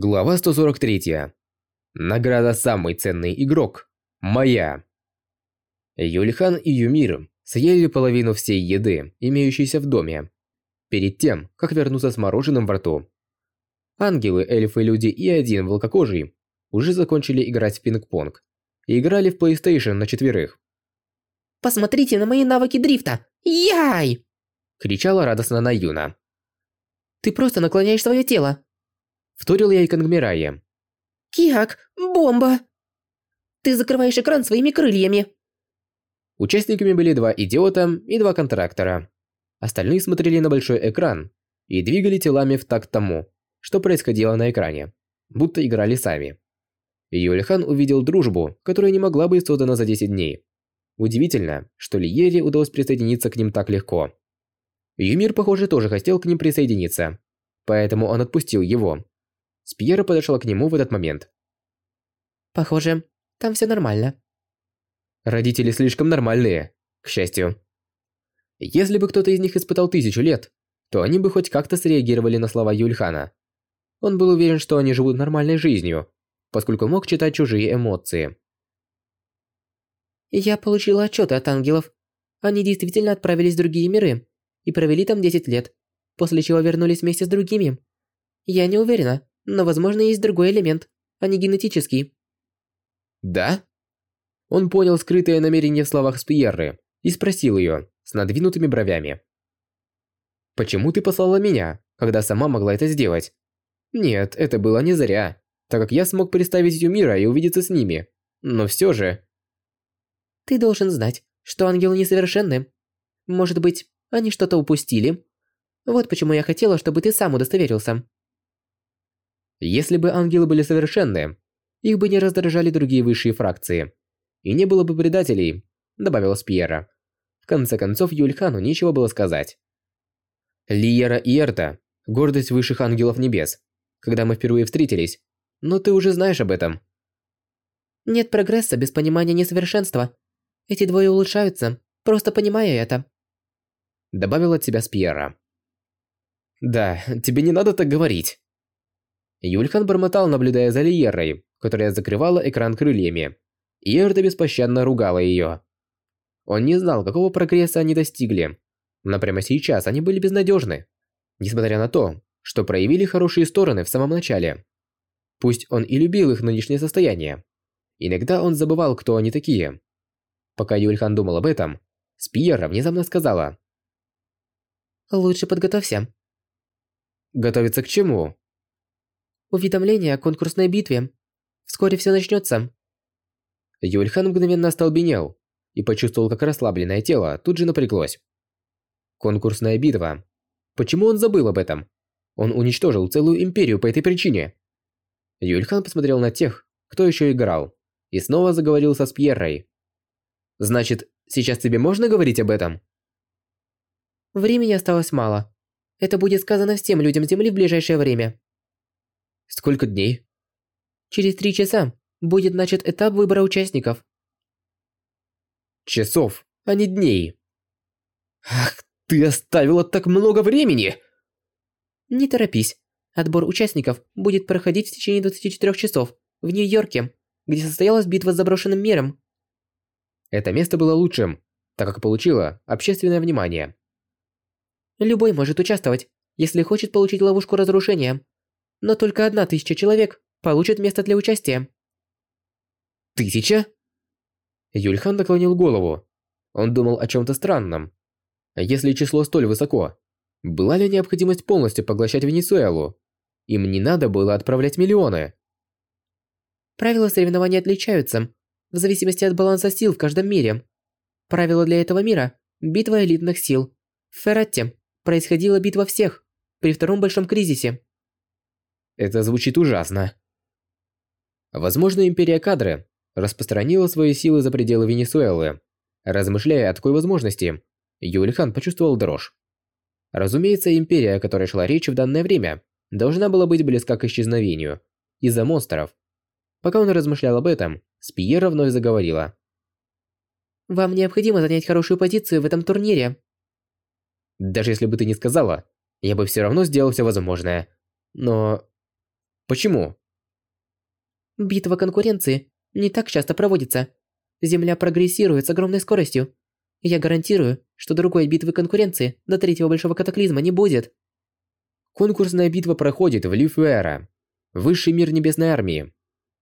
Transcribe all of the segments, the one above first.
Глава 143. Награда «Самый ценный игрок». Моя. Юльхан и Юмир съели половину всей еды, имеющейся в доме, перед тем, как вернуться с мороженым во рту. Ангелы, эльфы, люди и один волкокожий уже закончили играть в пинг-понг и играли в PlayStation на четверых. Посмотрите на мои навыки дрифта! Яй! Кричала радостно Наюна. Ты просто наклоняешь свое тело. Вторил я и Кангмирае. Киак, бомба! Ты закрываешь экран своими крыльями. Участниками были два идиота и два контрактора. Остальные смотрели на большой экран и двигали телами в такт тому, что происходило на экране, будто играли сами. Юлихан увидел дружбу, которая не могла быть создана за 10 дней. Удивительно, что Лиере удалось присоединиться к ним так легко. Юмир, похоже, тоже хотел к ним присоединиться, поэтому он отпустил его. Спьера подошла к нему в этот момент. Похоже, там все нормально. Родители слишком нормальные, к счастью. Если бы кто-то из них испытал тысячу лет, то они бы хоть как-то среагировали на слова Юльхана. Он был уверен, что они живут нормальной жизнью, поскольку мог читать чужие эмоции. Я получила отчеты от ангелов. Они действительно отправились в другие миры и провели там 10 лет, после чего вернулись вместе с другими. Я не уверена, но, возможно, есть другой элемент, а не генетический. Да? Он понял скрытое намерение в словах Спьерры и спросил ее с надвинутыми бровями. «Почему ты послала меня, когда сама могла это сделать?» «Нет, это было не зря, так как я смог представить Юмира и увидеться с ними. Но все же...» «Ты должен знать, что ангелы несовершенны. Может быть, они что-то упустили? Вот почему я хотела, чтобы ты сам удостоверился. Если бы ангелы были совершенны, их бы не раздражали другие высшие фракции. И не было бы предателей, добавила Спьера. В конце концов, Юльхану нечего было сказать. Лиера и Эрта – гордость высших ангелов небес. Когда мы впервые встретились, но ты уже знаешь об этом. Нет прогресса без понимания несовершенства. Эти двое улучшаются, просто понимая это. Добавила от себя Спьера. Да, тебе не надо так говорить. Юльхан бормотал, наблюдая за Лиерой, которая закрывала экран крыльями. И Эрда беспощадно ругала ее. Он не знал, какого прогресса они достигли. Но прямо сейчас они были безнадежны. Несмотря на то, что проявили хорошие стороны в самом начале. Пусть он и любил их нынешнее состояние. Иногда он забывал, кто они такие. Пока Юльхан думал об этом, Спиера внезапно сказала. «Лучше подготовься». «Готовиться к чему?» Уведомление о конкурсной битве. Вскоре все начнется. Юльхан мгновенно остолбенел и почувствовал, как расслабленное тело тут же напряглось. Конкурсная битва. Почему он забыл об этом? Он уничтожил целую империю по этой причине. Юльхан посмотрел на тех, кто еще играл, и снова заговорил со Спьеррой. «Значит, сейчас тебе можно говорить об этом?» Времени осталось мало. Это будет сказано всем людям Земли в ближайшее время. Сколько дней? Через три часа будет начат этап выбора участников. Часов, а не дней. Ах, ты оставила так много времени! Не торопись. Отбор участников будет проходить в течение 24 часов в Нью-Йорке, где состоялась битва с заброшенным миром. Это место было лучшим, так как получило общественное внимание. Любой может участвовать, если хочет получить ловушку разрушения но только одна тысяча человек получат место для участия. Тысяча? Юльхан наклонил голову. Он думал о чем-то странном. Если число столь высоко, была ли необходимость полностью поглощать Венесуэлу? Им не надо было отправлять миллионы. Правила соревнований отличаются в зависимости от баланса сил в каждом мире. Правила для этого мира – битва элитных сил. В Ферратте происходила битва всех при втором большом кризисе. Это звучит ужасно. Возможно, Империя Кадры распространила свои силы за пределы Венесуэлы. Размышляя о такой возможности, Юльхан почувствовал дрожь. Разумеется, Империя, о которой шла речь в данное время, должна была быть близка к исчезновению из-за монстров. Пока он размышлял об этом, Спиера вновь заговорила. «Вам необходимо занять хорошую позицию в этом турнире». «Даже если бы ты не сказала, я бы все равно сделал все возможное. Но Почему? Битва конкуренции не так часто проводится. Земля прогрессирует с огромной скоростью. Я гарантирую, что другой битвы конкуренции до третьего большого катаклизма не будет. Конкурсная битва проходит в Лифуэра, высший мир небесной армии.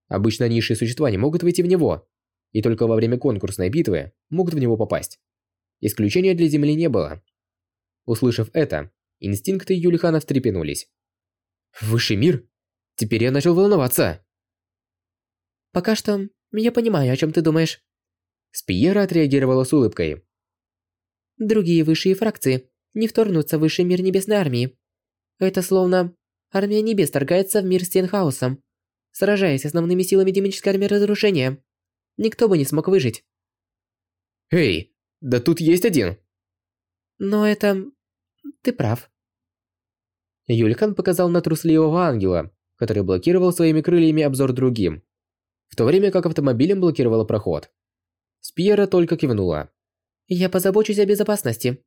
Обычно низшие существа не могут выйти в него, и только во время конкурсной битвы могут в него попасть. Исключения для Земли не было. Услышав это, инстинкты Юлихана встрепенулись. «Высший мир? Теперь я начал волноваться!» «Пока что я понимаю, о чем ты думаешь». Спиера отреагировала с улыбкой. Другие высшие фракции не вторгнутся в высший мир Небесной Армии. Это словно Армия Небес торгается в мир с Тенхаусом, сражаясь основными силами демонической армии разрушения. Никто бы не смог выжить. Эй, да тут есть один. Но это... Ты прав. Юлькан показал на трусливого ангела, который блокировал своими крыльями обзор другим, в то время как автомобилем блокировала проход. Спьера только кивнула. «Я позабочусь о безопасности».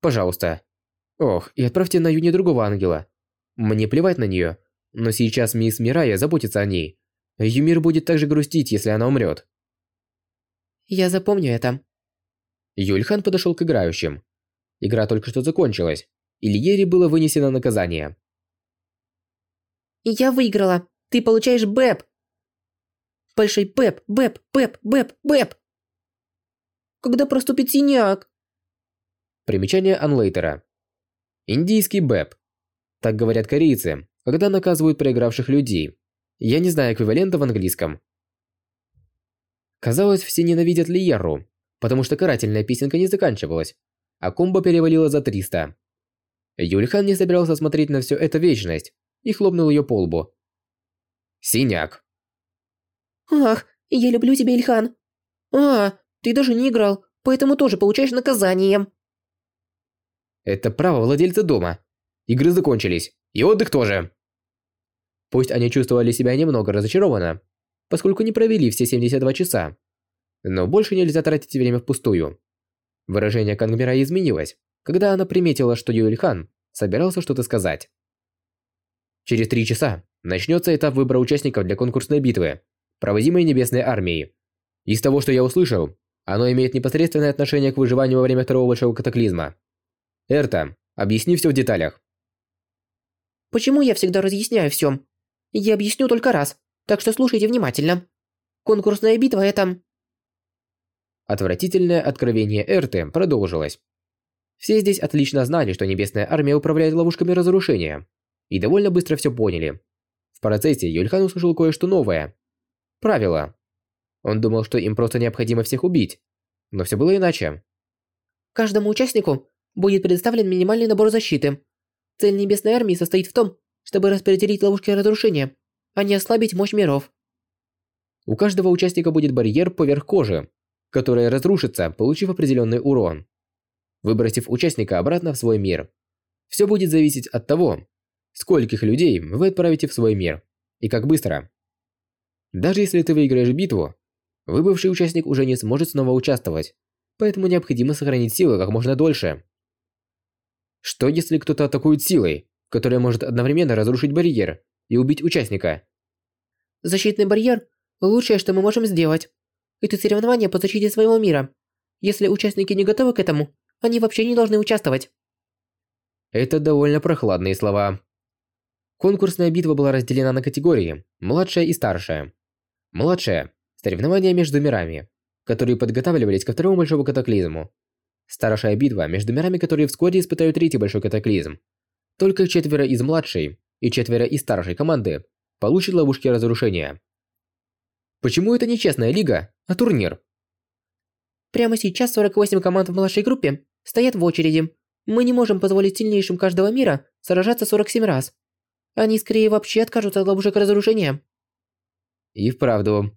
«Пожалуйста». Ох, и отправьте на Юни другого ангела. Мне плевать на нее, но сейчас мисс Мирая заботится о ней. Юмир будет также грустить, если она умрет. Я запомню это. Юльхан подошел к играющим. Игра только что закончилась, и Лиере было вынесено наказание. Я выиграла. Ты получаешь БЭП. Большой БЭП, БЭП, БЭП, БЭП, БЭП. Когда проступит синяк? Примечание Анлейтера. Индийский БЭП. Так говорят корейцы, когда наказывают проигравших людей. Я не знаю эквивалента в английском. Казалось, все ненавидят Лиеру, потому что карательная песенка не заканчивалась, а комбо перевалила за 300. Юльхан не собирался смотреть на все это вечность и хлопнул ее по лбу. Синяк. Ах, я люблю тебя, Ильхан. А, ты даже не играл, поэтому тоже получаешь наказание. Это право владельца дома. Игры закончились, и отдых тоже. Пусть они чувствовали себя немного разочарованно, поскольку не провели все 72 часа. Но больше нельзя тратить время впустую. Выражение Кангмира изменилось, когда она приметила, что Юэльхан собирался что-то сказать. Через три часа начнется этап выбора участников для конкурсной битвы, проводимой Небесной Армией. Из того, что я услышал, оно имеет непосредственное отношение к выживанию во время второго большого катаклизма. Эрта, объясни все в деталях. Почему я всегда разъясняю все? Я объясню только раз, так что слушайте внимательно. Конкурсная битва – это... Отвратительное откровение Эрты продолжилось. Все здесь отлично знали, что Небесная Армия управляет ловушками разрушения, и довольно быстро все поняли. В процессе Юльхан услышал кое-что новое. Правило. Он думал, что им просто необходимо всех убить, но все было иначе. Каждому участнику будет предоставлен минимальный набор защиты. Цель Небесной Армии состоит в том, чтобы распределить ловушки разрушения, а не ослабить мощь миров. У каждого участника будет барьер поверх кожи, который разрушится, получив определенный урон, выбросив участника обратно в свой мир. Все будет зависеть от того, скольких людей вы отправите в свой мир и как быстро. Даже если ты выиграешь битву, выбывший участник уже не сможет снова участвовать, поэтому необходимо сохранить силы как можно дольше. Что если кто-то атакует силой, которая может одновременно разрушить барьер и убить участника. Защитный барьер – лучшее, что мы можем сделать. Это соревнование по защите своего мира. Если участники не готовы к этому, они вообще не должны участвовать. Это довольно прохладные слова. Конкурсная битва была разделена на категории «младшая» и «старшая». Младшая – соревнования между мирами, которые подготавливались ко второму большому катаклизму. Старшая битва между мирами, которые вскоре испытают третий большой катаклизм. Только четверо из младшей и четверо из старшей команды получат ловушки разрушения. Почему это не честная лига, а турнир? Прямо сейчас 48 команд в младшей группе стоят в очереди. Мы не можем позволить сильнейшим каждого мира сражаться 47 раз. Они скорее вообще откажутся от ловушек разрушения. И вправду.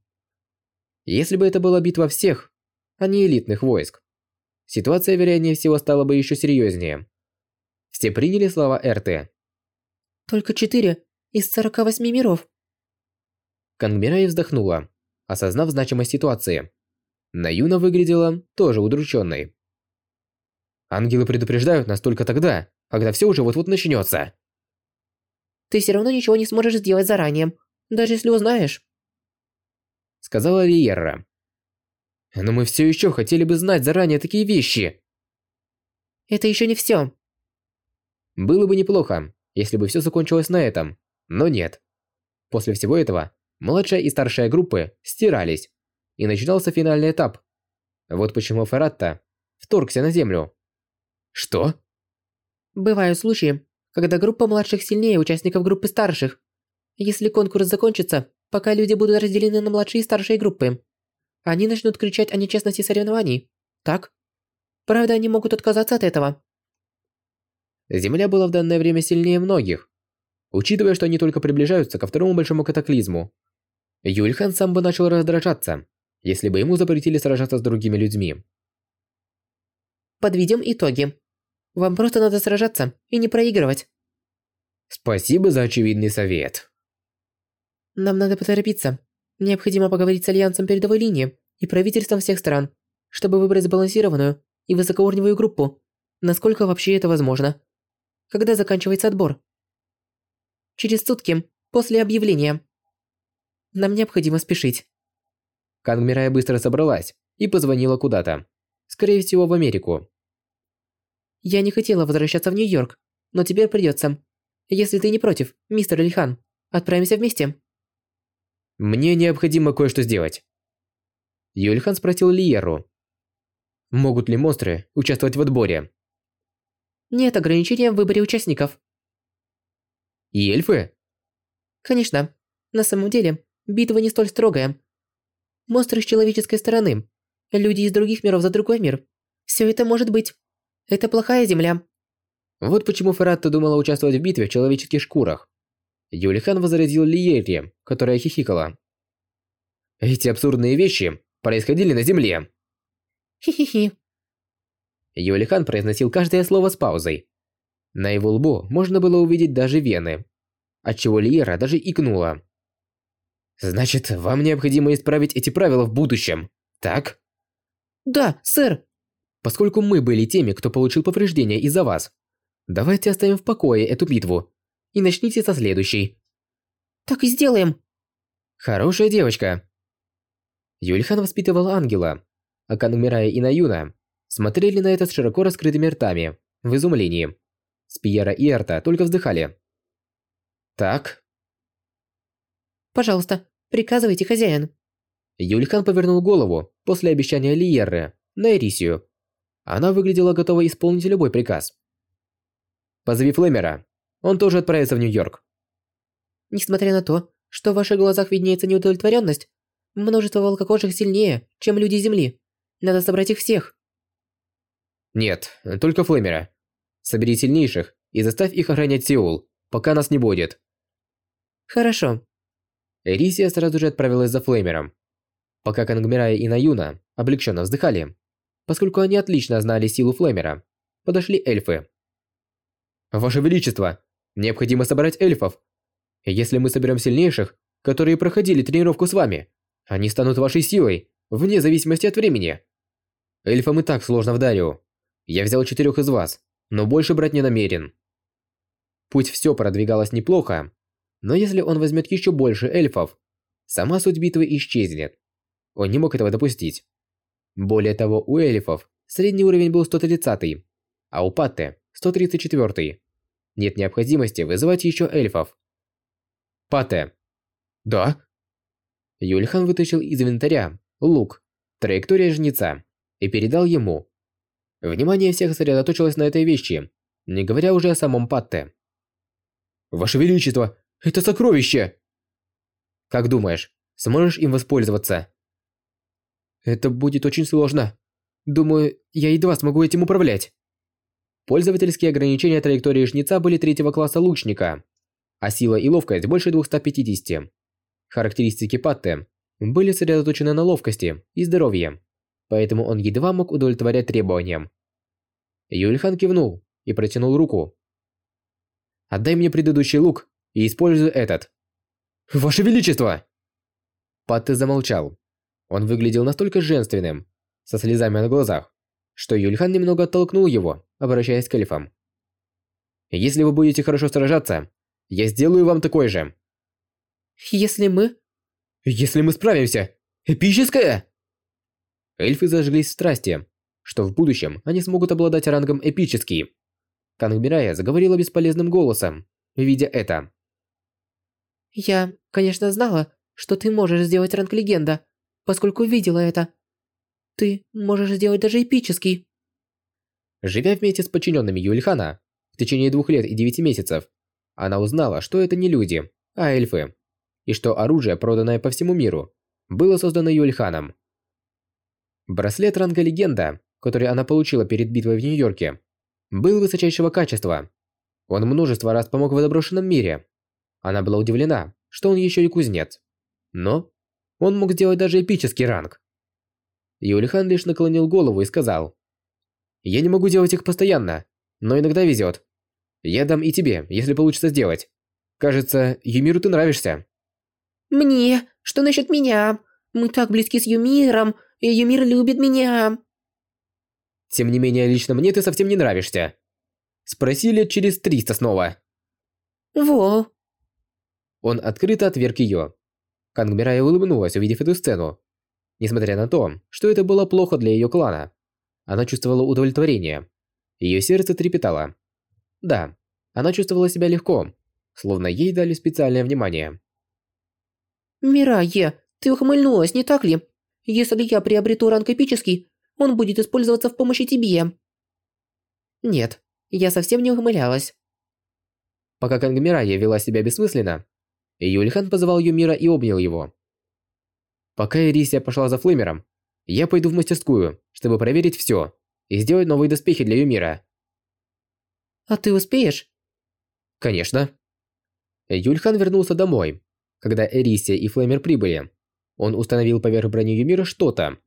Если бы это была битва всех, а не элитных войск, ситуация, вероятнее всего, стала бы еще серьезнее. Все приняли слова РТ. Только четыре из 48 миров. Кангмирай вздохнула, осознав значимость ситуации. Наюна выглядела тоже удрученной. Ангелы предупреждают нас только тогда, когда все уже вот-вот начнется. Ты все равно ничего не сможешь сделать заранее, даже если узнаешь. Сказала Лиерра. Но мы все еще хотели бы знать заранее такие вещи. Это еще не все. Было бы неплохо, если бы все закончилось на этом, но нет. После всего этого, младшая и старшая группы стирались, и начинался финальный этап. Вот почему Ферратта вторгся на землю. Что? Бывают случаи, когда группа младших сильнее участников группы старших. Если конкурс закончится, пока люди будут разделены на младшие и старшие группы, они начнут кричать о нечестности соревнований. Так? Правда, они могут отказаться от этого. Земля была в данное время сильнее многих. Учитывая, что они только приближаются ко второму большому катаклизму, Юльхан сам бы начал раздражаться, если бы ему запретили сражаться с другими людьми. Подведем итоги. Вам просто надо сражаться и не проигрывать. Спасибо за очевидный совет. Нам надо поторопиться. Необходимо поговорить с Альянсом передовой линии и правительством всех стран, чтобы выбрать сбалансированную и высокоуровневую группу, насколько вообще это возможно. Когда заканчивается отбор? Через сутки, после объявления. Нам необходимо спешить. Кангмирая быстро собралась и позвонила куда-то. Скорее всего, в Америку. Я не хотела возвращаться в Нью-Йорк, но теперь придется. Если ты не против, мистер Ильхан, отправимся вместе. Мне необходимо кое-что сделать. Юльхан спросил Лиеру. Могут ли монстры участвовать в отборе? Нет ограничения в выборе участников. И эльфы? Конечно. На самом деле, битва не столь строгая. Монстры с человеческой стороны, люди из других миров за другой мир. Все это может быть. Это плохая земля. Вот почему Фератта думала участвовать в битве в человеческих шкурах. Юлихан возразил Лиере, которая хихикала. Эти абсурдные вещи происходили на земле. Хи-хи-хи. Юлихан произносил каждое слово с паузой. На его лбу можно было увидеть даже вены, отчего Лиера даже икнула. «Значит, вам необходимо исправить эти правила в будущем, так?» «Да, сэр!» Поскольку мы были теми, кто получил повреждения из-за вас, давайте оставим в покое эту битву и начните со следующей. Так и сделаем. Хорошая девочка. Юльхан воспитывал ангела, а Кангмирая и Наюна смотрели на это с широко раскрытыми ртами, в изумлении. Спиера и Эрта только вздыхали. Так. Пожалуйста, приказывайте, хозяин. Юльхан повернул голову после обещания Лиерры на Эрисию она выглядела готовой исполнить любой приказ. «Позови Флемера. Он тоже отправится в Нью-Йорк». «Несмотря на то, что в ваших глазах виднеется неудовлетворенность, множество волкокожих сильнее, чем люди Земли. Надо собрать их всех». «Нет, только Флемера. Собери сильнейших и заставь их охранять Сеул, пока нас не будет». «Хорошо». Эрисия сразу же отправилась за Флеймером. Пока Кангмирая и Наюна облегченно вздыхали, поскольку они отлично знали силу Флемера. Подошли эльфы. «Ваше Величество, необходимо собрать эльфов. Если мы соберем сильнейших, которые проходили тренировку с вами, они станут вашей силой, вне зависимости от времени. Эльфам и так сложно в Дарио. Я взял четырех из вас, но больше брать не намерен». Пусть все продвигалось неплохо, но если он возьмет еще больше эльфов, сама суть битвы исчезнет. Он не мог этого допустить. Более того, у эльфов средний уровень был 130, а у Патте 134. Нет необходимости вызывать еще эльфов. Патте. Да? Юльхан вытащил из инвентаря лук, траектория жнеца, и передал ему. Внимание всех сосредоточилось на этой вещи, не говоря уже о самом Патте. «Ваше Величество, это сокровище!» «Как думаешь, сможешь им воспользоваться?» Это будет очень сложно. Думаю, я едва смогу этим управлять. Пользовательские ограничения траектории жнеца были третьего класса лучника, а сила и ловкость больше 250. Характеристики Патте были сосредоточены на ловкости и здоровье, поэтому он едва мог удовлетворять требованиям. Юльхан кивнул и протянул руку. «Отдай мне предыдущий лук и используй этот». «Ваше Величество!» Патте замолчал. Он выглядел настолько женственным, со слезами на глазах, что Юльхан немного оттолкнул его, обращаясь к эльфам. «Если вы будете хорошо сражаться, Я сделаю вам такой же. Если мы... Если мы справимся. Эпическое! Эльфы зажглись в страсти, что в будущем они смогут обладать рангом эпический. Кангмирая заговорила бесполезным голосом, видя это. Я, конечно, знала, что ты можешь сделать ранг легенда, поскольку видела это. Ты можешь сделать даже эпический. Живя вместе с подчиненными Юльхана в течение двух лет и девяти месяцев, она узнала, что это не люди, а эльфы, и что оружие, проданное по всему миру, было создано Юльханом. Браслет ранга легенда, который она получила перед битвой в Нью-Йорке, был высочайшего качества. Он множество раз помог в заброшенном мире. Она была удивлена, что он еще и кузнец. Но он мог сделать даже эпический ранг. Юлихан лишь наклонил голову и сказал. «Я не могу делать их постоянно, но иногда везет. Я дам и тебе, если получится сделать. Кажется, Юмиру ты нравишься». «Мне? Что насчет меня? Мы так близки с Юмиром, и Юмир любит меня». Тем не менее, лично мне ты совсем не нравишься. Спросили через 300 снова. Во. Он открыто отверг ее. Кангмирая улыбнулась, увидев эту сцену. Несмотря на то, что это было плохо для ее клана, она чувствовала удовлетворение. Ее сердце трепетало. Да, она чувствовала себя легко, словно ей дали специальное внимание. «Мирае, ты ухмыльнулась, не так ли? Если я приобрету ранг эпический, он будет использоваться в помощи тебе». Нет, я совсем не ухмылялась. Пока Кангмирая вела себя бессмысленно, Юльхан позвал Юмира и обнял его. Пока Ирисия пошла за Флеймером, я пойду в мастерскую, чтобы проверить все и сделать новые доспехи для Юмира. А ты успеешь? Конечно. Юльхан вернулся домой, когда Эрисия и Флеймер прибыли. Он установил поверх брони Юмира что-то,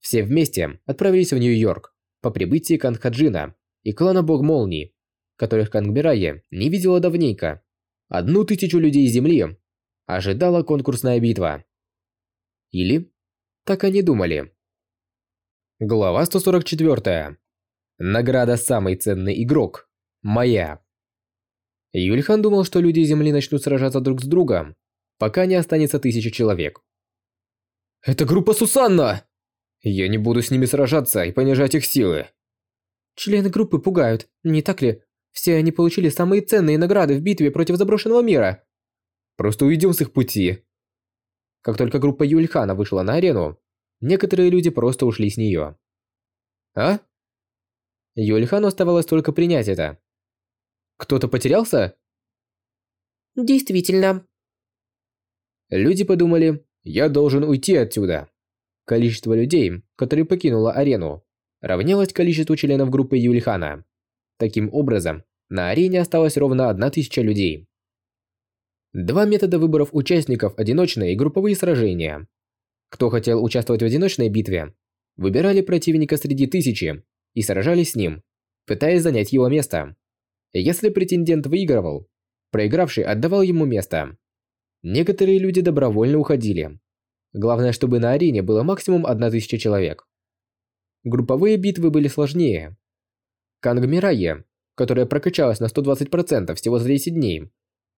все вместе отправились в Нью-Йорк по прибытии Кангхаджина и клана Бог Молний, которых Кангбирае не видела давненько. Одну тысячу людей Земли ожидала конкурсная битва. Или так они думали. Глава 144. Награда «Самый ценный игрок». Моя. Юльхан думал, что люди Земли начнут сражаться друг с другом, пока не останется тысяча человек. «Это группа Сусанна!» Я не буду с ними сражаться и понижать их силы. Члены группы пугают, не так ли? Все они получили самые ценные награды в битве против заброшенного мира. Просто уйдем с их пути. Как только группа Юльхана вышла на арену, некоторые люди просто ушли с нее. А? Юльхану оставалось только принять это. Кто-то потерялся? Действительно. Люди подумали, я должен уйти отсюда. Количество людей, которые покинуло арену, равнялось количеству членов группы Юлихана. Таким образом, на арене осталось ровно одна тысяча людей. Два метода выборов участников – одиночные и групповые сражения. Кто хотел участвовать в одиночной битве, выбирали противника среди тысячи и сражались с ним, пытаясь занять его место. Если претендент выигрывал, проигравший отдавал ему место. Некоторые люди добровольно уходили, Главное, чтобы на арене было максимум 1000 человек. Групповые битвы были сложнее. Канг Мирае, которая прокачалась на 120% всего за 10 дней,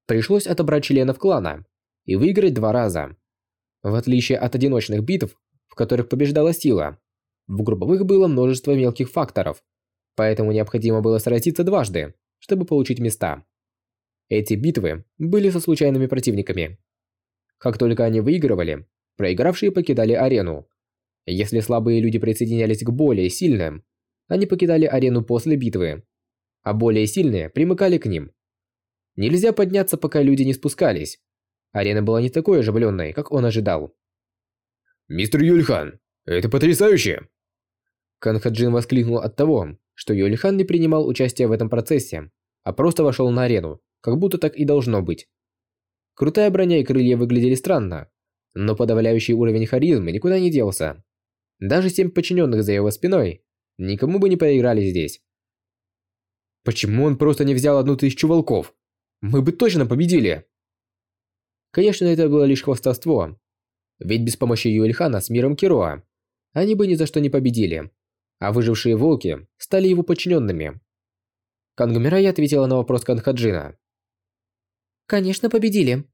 пришлось отобрать членов клана и выиграть два раза. В отличие от одиночных битв, в которых побеждала сила, в групповых было множество мелких факторов, поэтому необходимо было сразиться дважды, чтобы получить места. Эти битвы были со случайными противниками. Как только они выигрывали, проигравшие покидали арену. Если слабые люди присоединялись к более сильным, они покидали арену после битвы, а более сильные примыкали к ним. Нельзя подняться, пока люди не спускались. Арена была не такой оживленной, как он ожидал. «Мистер Юльхан, это потрясающе!» Канхаджин воскликнул от того, что Юльхан не принимал участия в этом процессе, а просто вошел на арену, как будто так и должно быть. Крутая броня и крылья выглядели странно, но подавляющий уровень харизмы никуда не делся. Даже семь подчиненных за его спиной никому бы не проиграли здесь. Почему он просто не взял одну тысячу волков? Мы бы точно победили. Конечно, это было лишь хвастовство. Ведь без помощи Юэльхана с миром Кироа они бы ни за что не победили, а выжившие волки стали его подчиненными. Кангмирай ответила на вопрос Канхаджина. Конечно, победили.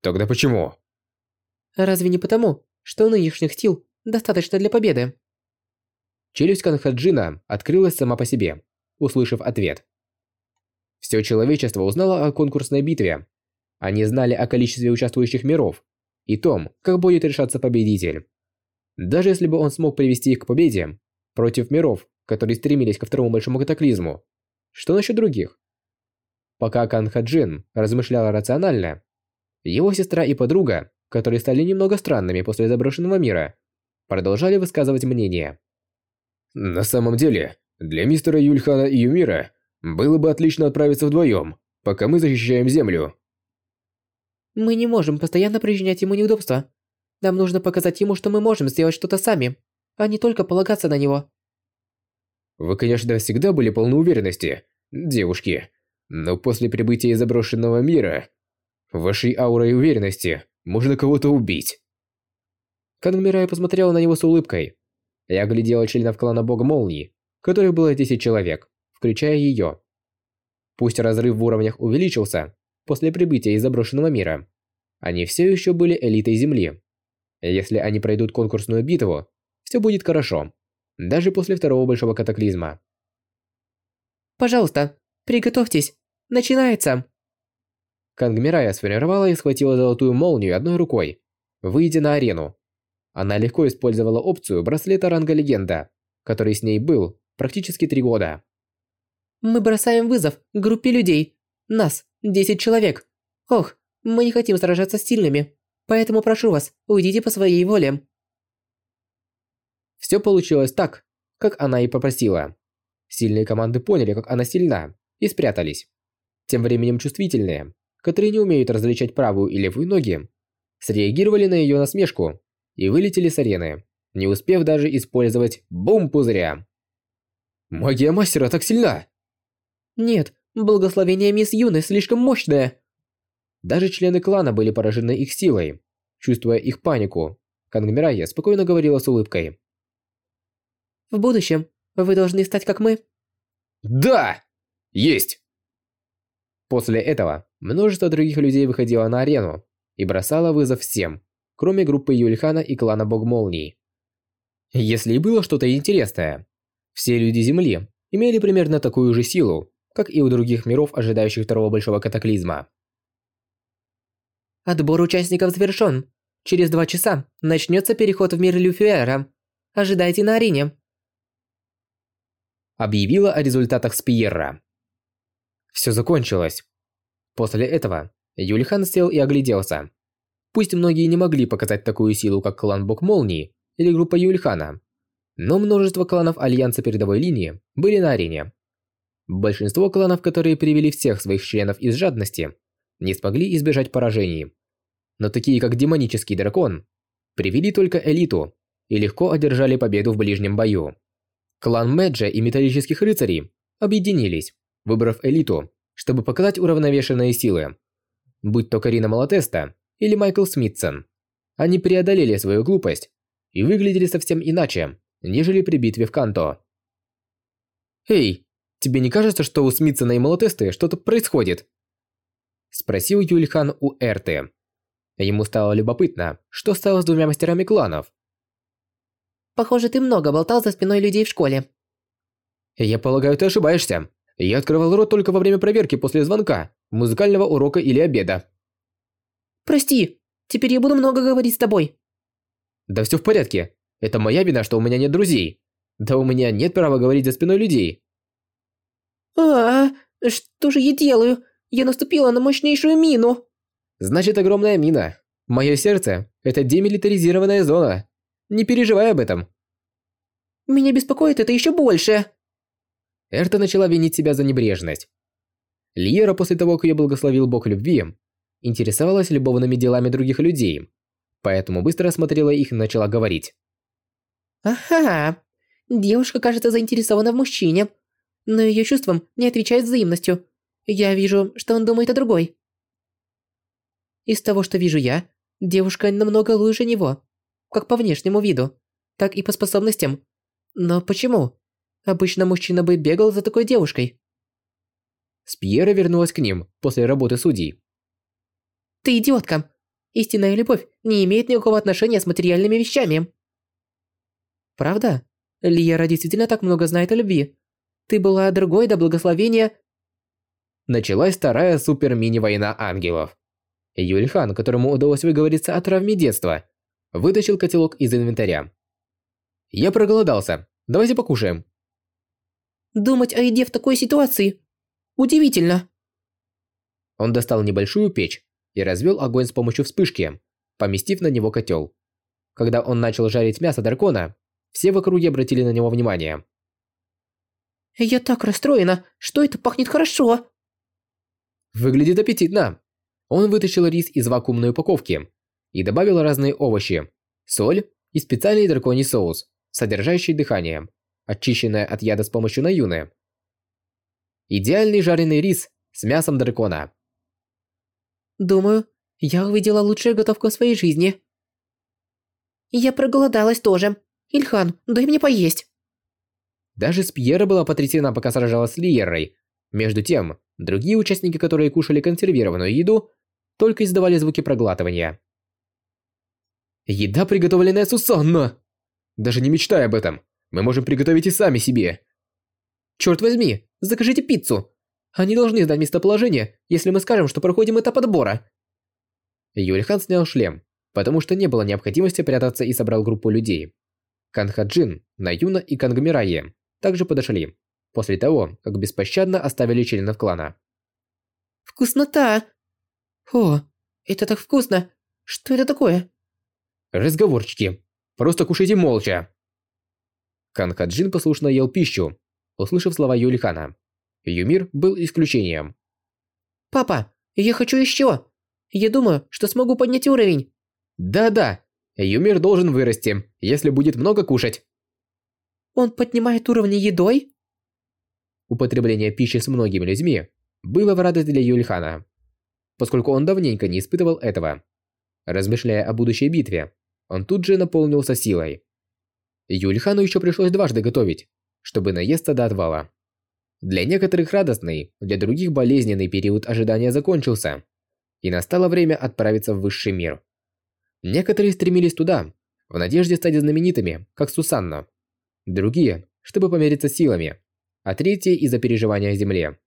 Тогда почему? Разве не потому, что нынешних сил достаточно для победы? Челюсть Канхаджина открылась сама по себе, услышав ответ. Все человечество узнало о конкурсной битве. Они знали о количестве участвующих миров и том, как будет решаться победитель. Даже если бы он смог привести их к победе против миров, которые стремились ко второму большому катаклизму, что насчет других? Пока Канхаджин размышляла рационально, его сестра и подруга, которые стали немного странными после заброшенного мира, продолжали высказывать мнение. На самом деле, для мистера Юльхана и Юмира было бы отлично отправиться вдвоем, пока мы защищаем Землю. Мы не можем постоянно причинять ему неудобства. Нам нужно показать ему, что мы можем сделать что-то сами, а не только полагаться на него. Вы, конечно, всегда были полны уверенности, девушки, но после прибытия из заброшенного мира, вашей аурой уверенности можно кого-то убить. Кангмирай посмотрела на него с улыбкой. Я оглядела членов клана Бога Молнии, которых было 10 человек, включая ее. Пусть разрыв в уровнях увеличился после прибытия из заброшенного мира, они все еще были элитой Земли. Если они пройдут конкурсную битву, все будет хорошо, даже после второго большого катаклизма. Пожалуйста, приготовьтесь, начинается. Кангмирая сформировала и схватила золотую молнию одной рукой, выйдя на арену. Она легко использовала опцию браслета ранга легенда, который с ней был практически три года. Мы бросаем вызов группе людей. Нас 10 человек. Ох, мы не хотим сражаться с сильными. Поэтому прошу вас, уйдите по своей воле. Все получилось так, как она и попросила. Сильные команды поняли, как она сильна, и спрятались. Тем временем чувствительные, которые не умеют различать правую и левую ноги, среагировали на ее насмешку и вылетели с арены, не успев даже использовать бум-пузыря. Магия мастера так сильна! Нет, благословение мисс Юны слишком мощное. Даже члены клана были поражены их силой. Чувствуя их панику, Кангмирая спокойно говорила с улыбкой. В будущем вы должны стать как мы. Да! Есть! После этого множество других людей выходило на арену и бросало вызов всем, кроме группы Юльхана и клана Бог Молний. Если и было что-то интересное, все люди Земли имели примерно такую же силу, как и у других миров, ожидающих второго большого катаклизма. Отбор участников завершен. Через два часа начнется переход в мир Люфюэра. Ожидайте на арене объявила о результатах Спиерра. Все закончилось. После этого Юльхан сел и огляделся. Пусть многие не могли показать такую силу, как клан Бог Молнии или группа Юльхана, но множество кланов Альянса передовой линии были на арене. Большинство кланов, которые привели всех своих членов из жадности, не смогли избежать поражений. Но такие как Демонический Дракон привели только элиту и легко одержали победу в ближнем бою. Клан Мэджа и Металлических Рыцарей объединились, выбрав элиту, чтобы показать уравновешенные силы. Будь то Карина Малатеста или Майкл Смитсон, они преодолели свою глупость и выглядели совсем иначе, нежели при битве в Канто. «Эй, тебе не кажется, что у Смитсона и Малатесты что-то происходит?» Спросил Юльхан у Эрты. Ему стало любопытно, что стало с двумя мастерами кланов, Похоже, ты много болтал за спиной людей в школе. Я полагаю, ты ошибаешься. Я открывал рот только во время проверки после звонка, музыкального урока или обеда. Прости, теперь я буду много говорить с тобой. Да все в порядке. Это моя вина, что у меня нет друзей. Да у меня нет права говорить за спиной людей. А, -а, -а что же я делаю? Я наступила на мощнейшую мину. Значит, огромная мина. Мое сердце – это демилитаризированная зона. Не переживай об этом. Меня беспокоит это еще больше. Эрта начала винить себя за небрежность. Лиера после того, как ее благословил бог любви, интересовалась любовными делами других людей, поэтому быстро осмотрела их и начала говорить. «Ага, девушка кажется заинтересована в мужчине, но ее чувствам не отвечает взаимностью. Я вижу, что он думает о другой. Из того, что вижу я, девушка намного лучше него как по внешнему виду, так и по способностям. Но почему? Обычно мужчина бы бегал за такой девушкой. Спьера вернулась к ним после работы судей. Ты идиотка. Истинная любовь не имеет никакого отношения с материальными вещами. Правда? Лиера действительно так много знает о любви. Ты была другой до благословения. Началась вторая супер-мини-война ангелов. Юльхан, которому удалось выговориться о травме детства, вытащил котелок из инвентаря. «Я проголодался. Давайте покушаем». Думать о еде в такой ситуации. Удивительно. Он достал небольшую печь и развел огонь с помощью вспышки, поместив на него котел. Когда он начал жарить мясо дракона, все в округе обратили на него внимание. «Я так расстроена, что это пахнет хорошо!» Выглядит аппетитно. Он вытащил рис из вакуумной упаковки и добавил разные овощи, соль и специальный драконий соус, содержащий дыхание очищенная от яда с помощью Наюны. Идеальный жареный рис с мясом дракона. Думаю, я увидела лучшую готовку в своей жизни. Я проголодалась тоже. Ильхан, дай мне поесть. Даже Спьера была потрясена, пока сражалась с Лиерой. Между тем, другие участники, которые кушали консервированную еду, только издавали звуки проглатывания. Еда, приготовленная Сусанна! Даже не мечтай об этом. Мы можем приготовить и сами себе. Черт возьми, закажите пиццу. Они должны знать местоположение, если мы скажем, что проходим этап отбора. Юльхан снял шлем, потому что не было необходимости прятаться и собрал группу людей. Канхаджин, Наюна и Кангмирае также подошли, после того, как беспощадно оставили членов клана. «Вкуснота! О, это так вкусно! Что это такое?» «Разговорчики. Просто кушайте молча!» Канхаджин послушно ел пищу, услышав слова Юлихана. Юмир был исключением. «Папа, я хочу еще! Я думаю, что смогу поднять уровень!» «Да-да, Юмир должен вырасти, если будет много кушать!» «Он поднимает уровни едой?» Употребление пищи с многими людьми было в радость для Юльхана, поскольку он давненько не испытывал этого. Размышляя о будущей битве, он тут же наполнился силой. Юльхану еще пришлось дважды готовить, чтобы наесться до отвала. Для некоторых радостный, для других болезненный период ожидания закончился, и настало время отправиться в высший мир. Некоторые стремились туда, в надежде стать знаменитыми, как Сусанна. Другие, чтобы помериться силами, а третьи из-за переживания о земле.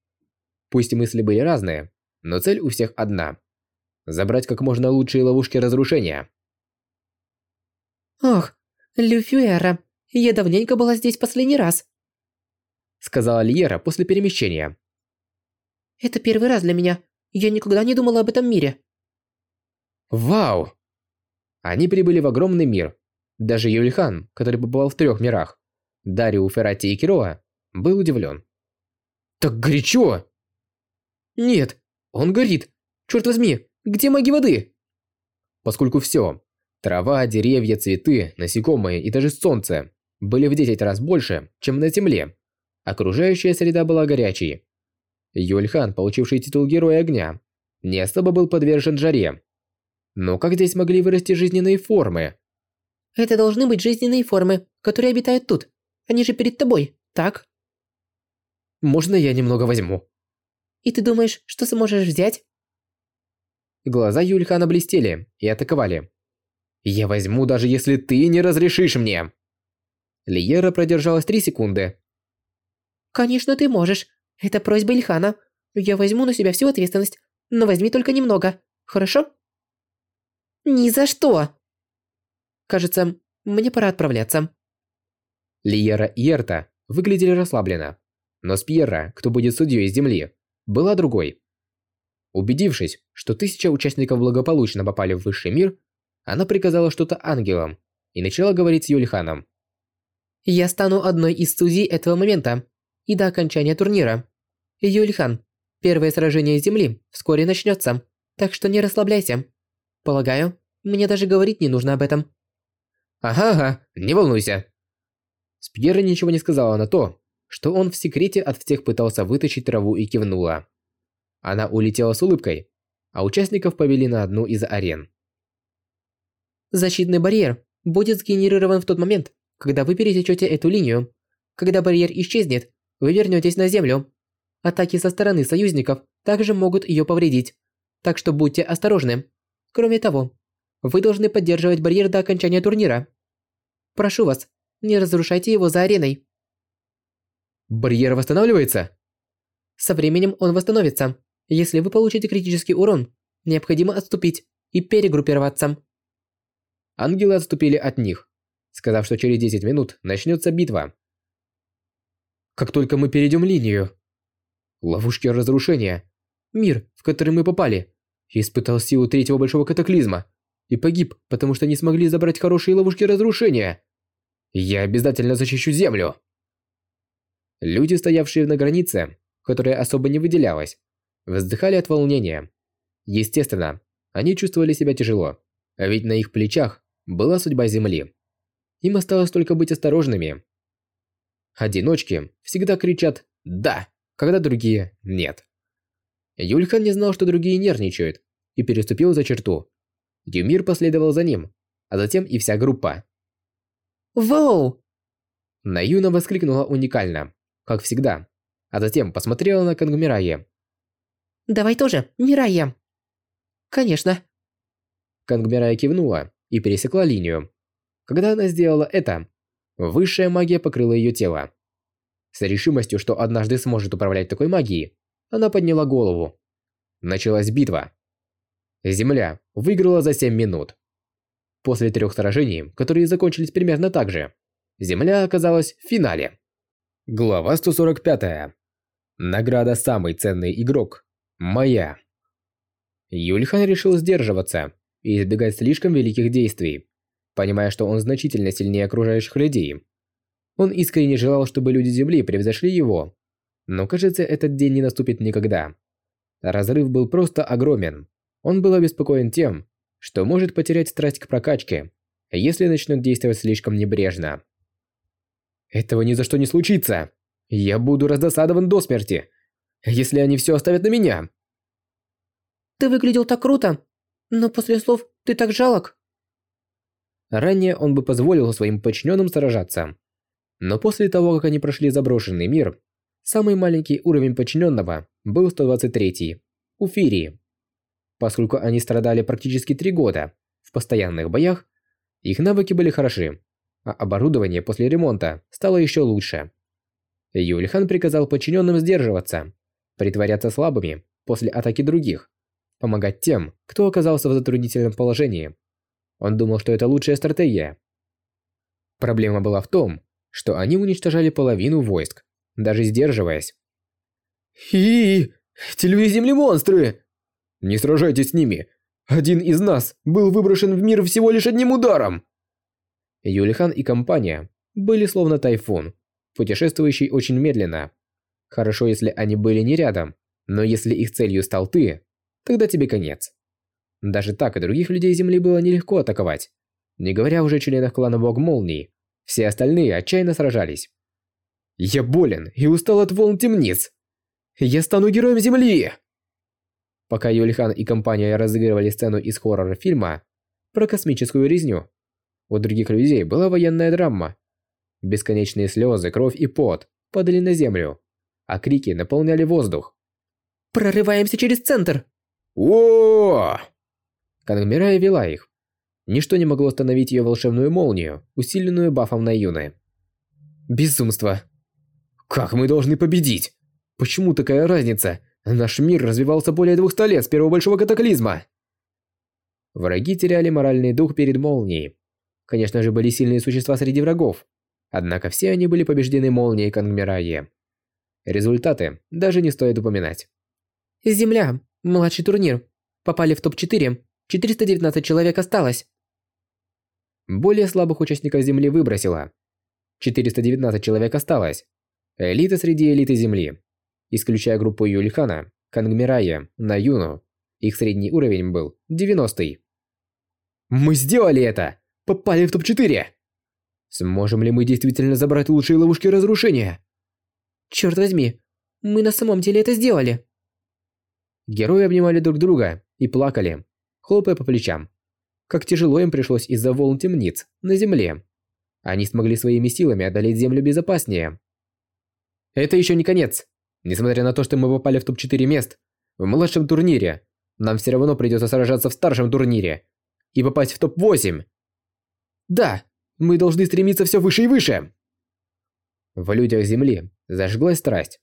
Пусть мысли были разные, но цель у всех одна – забрать как можно лучшие ловушки разрушения. «Ох, Люфюэра, я давненько была здесь последний раз», сказала Лиера после перемещения. «Это первый раз для меня. Я никогда не думала об этом мире». Вау! Они прибыли в огромный мир. Даже Юльхан, который побывал в трех мирах, Дариу, Феррати и Кироа, был удивлен. «Так горячо!» «Нет, он горит! Черт возьми, где маги воды?» Поскольку все, Трава, деревья, цветы, насекомые и даже солнце были в 10 раз больше, чем на Земле. Окружающая среда была горячей. Юльхан, получивший титул Героя Огня, не особо был подвержен жаре. Но как здесь могли вырасти жизненные формы? Это должны быть жизненные формы, которые обитают тут. Они же перед тобой, так? Можно я немного возьму? И ты думаешь, что сможешь взять? Глаза Юльхана блестели и атаковали. Я возьму, даже если ты не разрешишь мне. Лиера продержалась три секунды. Конечно, ты можешь. Это просьба Ильхана. Я возьму на себя всю ответственность, но возьми только немного. Хорошо? Ни за что. Кажется, мне пора отправляться. Лиера и Эрта выглядели расслабленно, но Спьера, кто будет судьей земли, была другой. Убедившись, что тысяча участников благополучно попали в высший мир, она приказала что-то ангелам и начала говорить с Юльханом. «Я стану одной из судей этого момента и до окончания турнира. Юльхан, первое сражение Земли вскоре начнется, так что не расслабляйся. Полагаю, мне даже говорить не нужно об этом». «Ага-ага, не волнуйся». Спьера ничего не сказала на то, что он в секрете от всех пытался вытащить траву и кивнула. Она улетела с улыбкой, а участников повели на одну из арен. Защитный барьер будет сгенерирован в тот момент, когда вы пересечете эту линию. Когда барьер исчезнет, вы вернетесь на Землю. Атаки со стороны союзников также могут ее повредить. так что будьте осторожны. Кроме того, вы должны поддерживать барьер до окончания турнира. Прошу вас, не разрушайте его за ареной. Барьер восстанавливается? Со временем он восстановится. Если вы получите критический урон, необходимо отступить и перегруппироваться. Ангелы отступили от них, сказав, что через 10 минут начнется битва. Как только мы перейдем линию. Ловушки разрушения. Мир, в который мы попали, испытал силу третьего большого катаклизма и погиб, потому что не смогли забрать хорошие ловушки разрушения. Я обязательно защищу землю. Люди, стоявшие на границе, которая особо не выделялась, вздыхали от волнения. Естественно, они чувствовали себя тяжело, ведь на их плечах была судьба Земли. Им осталось только быть осторожными. Одиночки всегда кричат «да», когда другие «нет». Юльхан не знал, что другие нервничают, и переступил за черту. Юмир последовал за ним, а затем и вся группа. «Вау!» Наюна воскликнула уникально, как всегда, а затем посмотрела на Кангмирае. «Давай тоже, Мирая!» «Конечно!» Кангмирая кивнула и пересекла линию. Когда она сделала это, высшая магия покрыла ее тело. С решимостью, что однажды сможет управлять такой магией, она подняла голову. Началась битва. Земля выиграла за 7 минут. После трех сражений, которые закончились примерно так же, Земля оказалась в финале. Глава 145. Награда «Самый ценный игрок» моя. Юльхан решил сдерживаться и избегать слишком великих действий, понимая, что он значительно сильнее окружающих людей. Он искренне желал, чтобы люди Земли превзошли его, но кажется, этот день не наступит никогда. Разрыв был просто огромен. Он был обеспокоен тем, что может потерять страсть к прокачке, если начнет действовать слишком небрежно. Этого ни за что не случится. Я буду раздосадован до смерти, если они все оставят на меня. Ты выглядел так круто, но после слов «ты так жалок». Ранее он бы позволил своим подчиненным сражаться. Но после того, как они прошли заброшенный мир, самый маленький уровень подчиненного был 123 у Фирии. Поскольку они страдали практически три года в постоянных боях, их навыки были хороши, а оборудование после ремонта стало еще лучше. Юльхан приказал подчиненным сдерживаться, притворяться слабыми после атаки других, помогать тем, кто оказался в затруднительном положении. Он думал, что это лучшая стратегия. Проблема была в том, что они уничтожали половину войск, даже сдерживаясь. «Хи! Эти люди-земли-монстры! Не сражайтесь с ними! Один из нас был выброшен в мир всего лишь одним ударом!» Юлихан и компания были словно тайфун, путешествующий очень медленно. Хорошо, если они были не рядом, но если их целью стал ты, тогда тебе конец. Даже так и других людей Земли было нелегко атаковать. Не говоря уже о членах клана Бог Молний, все остальные отчаянно сражались. «Я болен и устал от волн темниц! Я стану героем Земли!» Пока Юлихан и компания разыгрывали сцену из хоррор-фильма про космическую резню, у других людей была военная драма. Бесконечные слезы, кровь и пот падали на землю, а крики наполняли воздух. «Прорываемся через центр!» о Кангмирая вела их. Ничто не могло остановить ее волшебную молнию, усиленную бафом на юны. Безумство. Как мы должны победить? Почему такая разница? Наш мир развивался более 200 лет с первого большого катаклизма. Враги теряли моральный дух перед молнией. Конечно же, были сильные существа среди врагов. Однако все они были побеждены молнией Кангмирае. Результаты даже не стоит упоминать. Земля. Младший турнир. Попали в топ-4. 419 человек осталось. Более слабых участников Земли выбросило. 419 человек осталось. Элита среди элиты Земли. Исключая группу Юльхана, Кангмирая, Наюну, их средний уровень был 90 -й. Мы сделали это! Попали в топ-4! Сможем ли мы действительно забрать лучшие ловушки разрушения? Черт возьми, мы на самом деле это сделали. Герои обнимали друг друга и плакали, хлопая по плечам. Как тяжело им пришлось из-за волн темниц на земле. Они смогли своими силами одолеть землю безопаснее. Это еще не конец. Несмотря на то, что мы попали в топ-4 мест, в младшем турнире, нам все равно придется сражаться в старшем турнире и попасть в топ-8. Да, мы должны стремиться все выше и выше. В людях Земли зажглась страсть.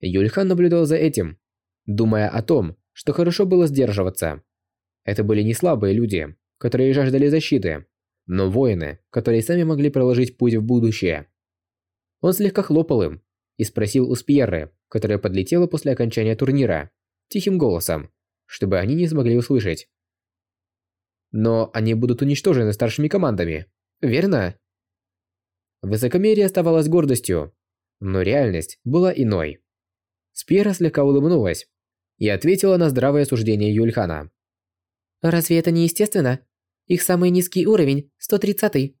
Юльхан наблюдал за этим, думая о том, что хорошо было сдерживаться. Это были не слабые люди, которые жаждали защиты, но воины, которые сами могли проложить путь в будущее. Он слегка хлопал им и спросил у Спьерры, которая подлетела после окончания турнира, тихим голосом, чтобы они не смогли услышать. Но они будут уничтожены старшими командами, верно? Высокомерие оставалось гордостью, но реальность была иной. Спьера слегка улыбнулась и ответила на здравое суждение Юльхана. «Разве это не естественно? Их самый низкий уровень – 130-й.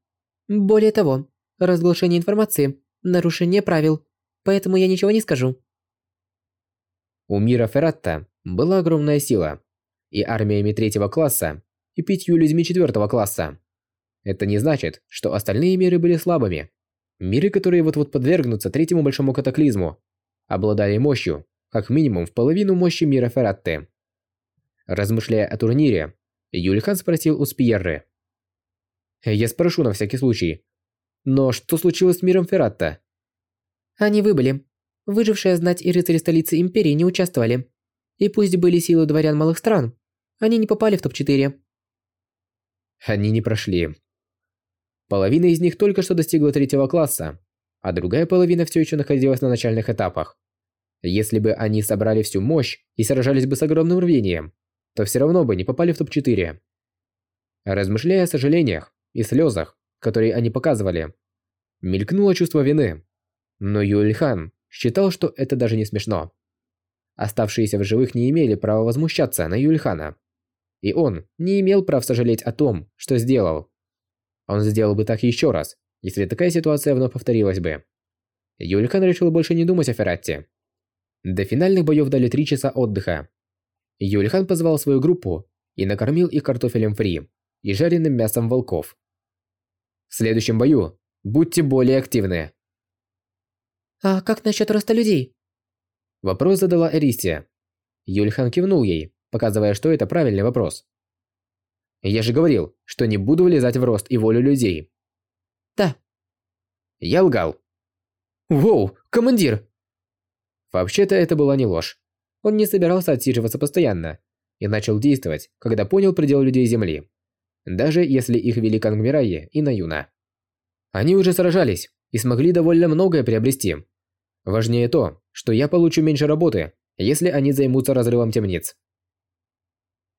Более того, разглашение информации – нарушение правил, поэтому я ничего не скажу». У мира Ферратта была огромная сила, и армиями третьего класса, и пятью людьми четвертого класса. Это не значит, что остальные миры были слабыми. Миры, которые вот-вот подвергнутся третьему большому катаклизму, обладали мощью, как минимум в половину мощи мира Ферратте. Размышляя о турнире, Юльхан спросил у Спиерры. «Я спрошу на всякий случай. Но что случилось с миром Ферратта?» «Они выбыли. Выжившая знать и рыцари столицы Империи не участвовали. И пусть были силы дворян малых стран, они не попали в топ-4». Они не прошли. Половина из них только что достигла третьего класса, а другая половина все еще находилась на начальных этапах. Если бы они собрали всю мощь и сражались бы с огромным рвением, то все равно бы не попали в топ-4. Размышляя о сожалениях и слезах, которые они показывали, мелькнуло чувство вины. Но Юльхан считал, что это даже не смешно. Оставшиеся в живых не имели права возмущаться на Юльхана. И он не имел прав сожалеть о том, что сделал. Он сделал бы так еще раз, если такая ситуация вновь повторилась бы. Юльхан решил больше не думать о Ферратте. До финальных боев дали три часа отдыха. Юльхан позвал свою группу и накормил их картофелем фри и жареным мясом волков. В следующем бою будьте более активны. «А как насчет роста людей?» Вопрос задала Эристия. Юльхан кивнул ей, показывая, что это правильный вопрос. «Я же говорил, что не буду влезать в рост и волю людей». «Да». Я лгал. «Воу, командир!» Вообще-то это была не ложь. Он не собирался отсиживаться постоянно и начал действовать, когда понял предел людей Земли. Даже если их вели Кангмирайе и Наюна. Они уже сражались и смогли довольно многое приобрести. Важнее то, что я получу меньше работы, если они займутся разрывом темниц.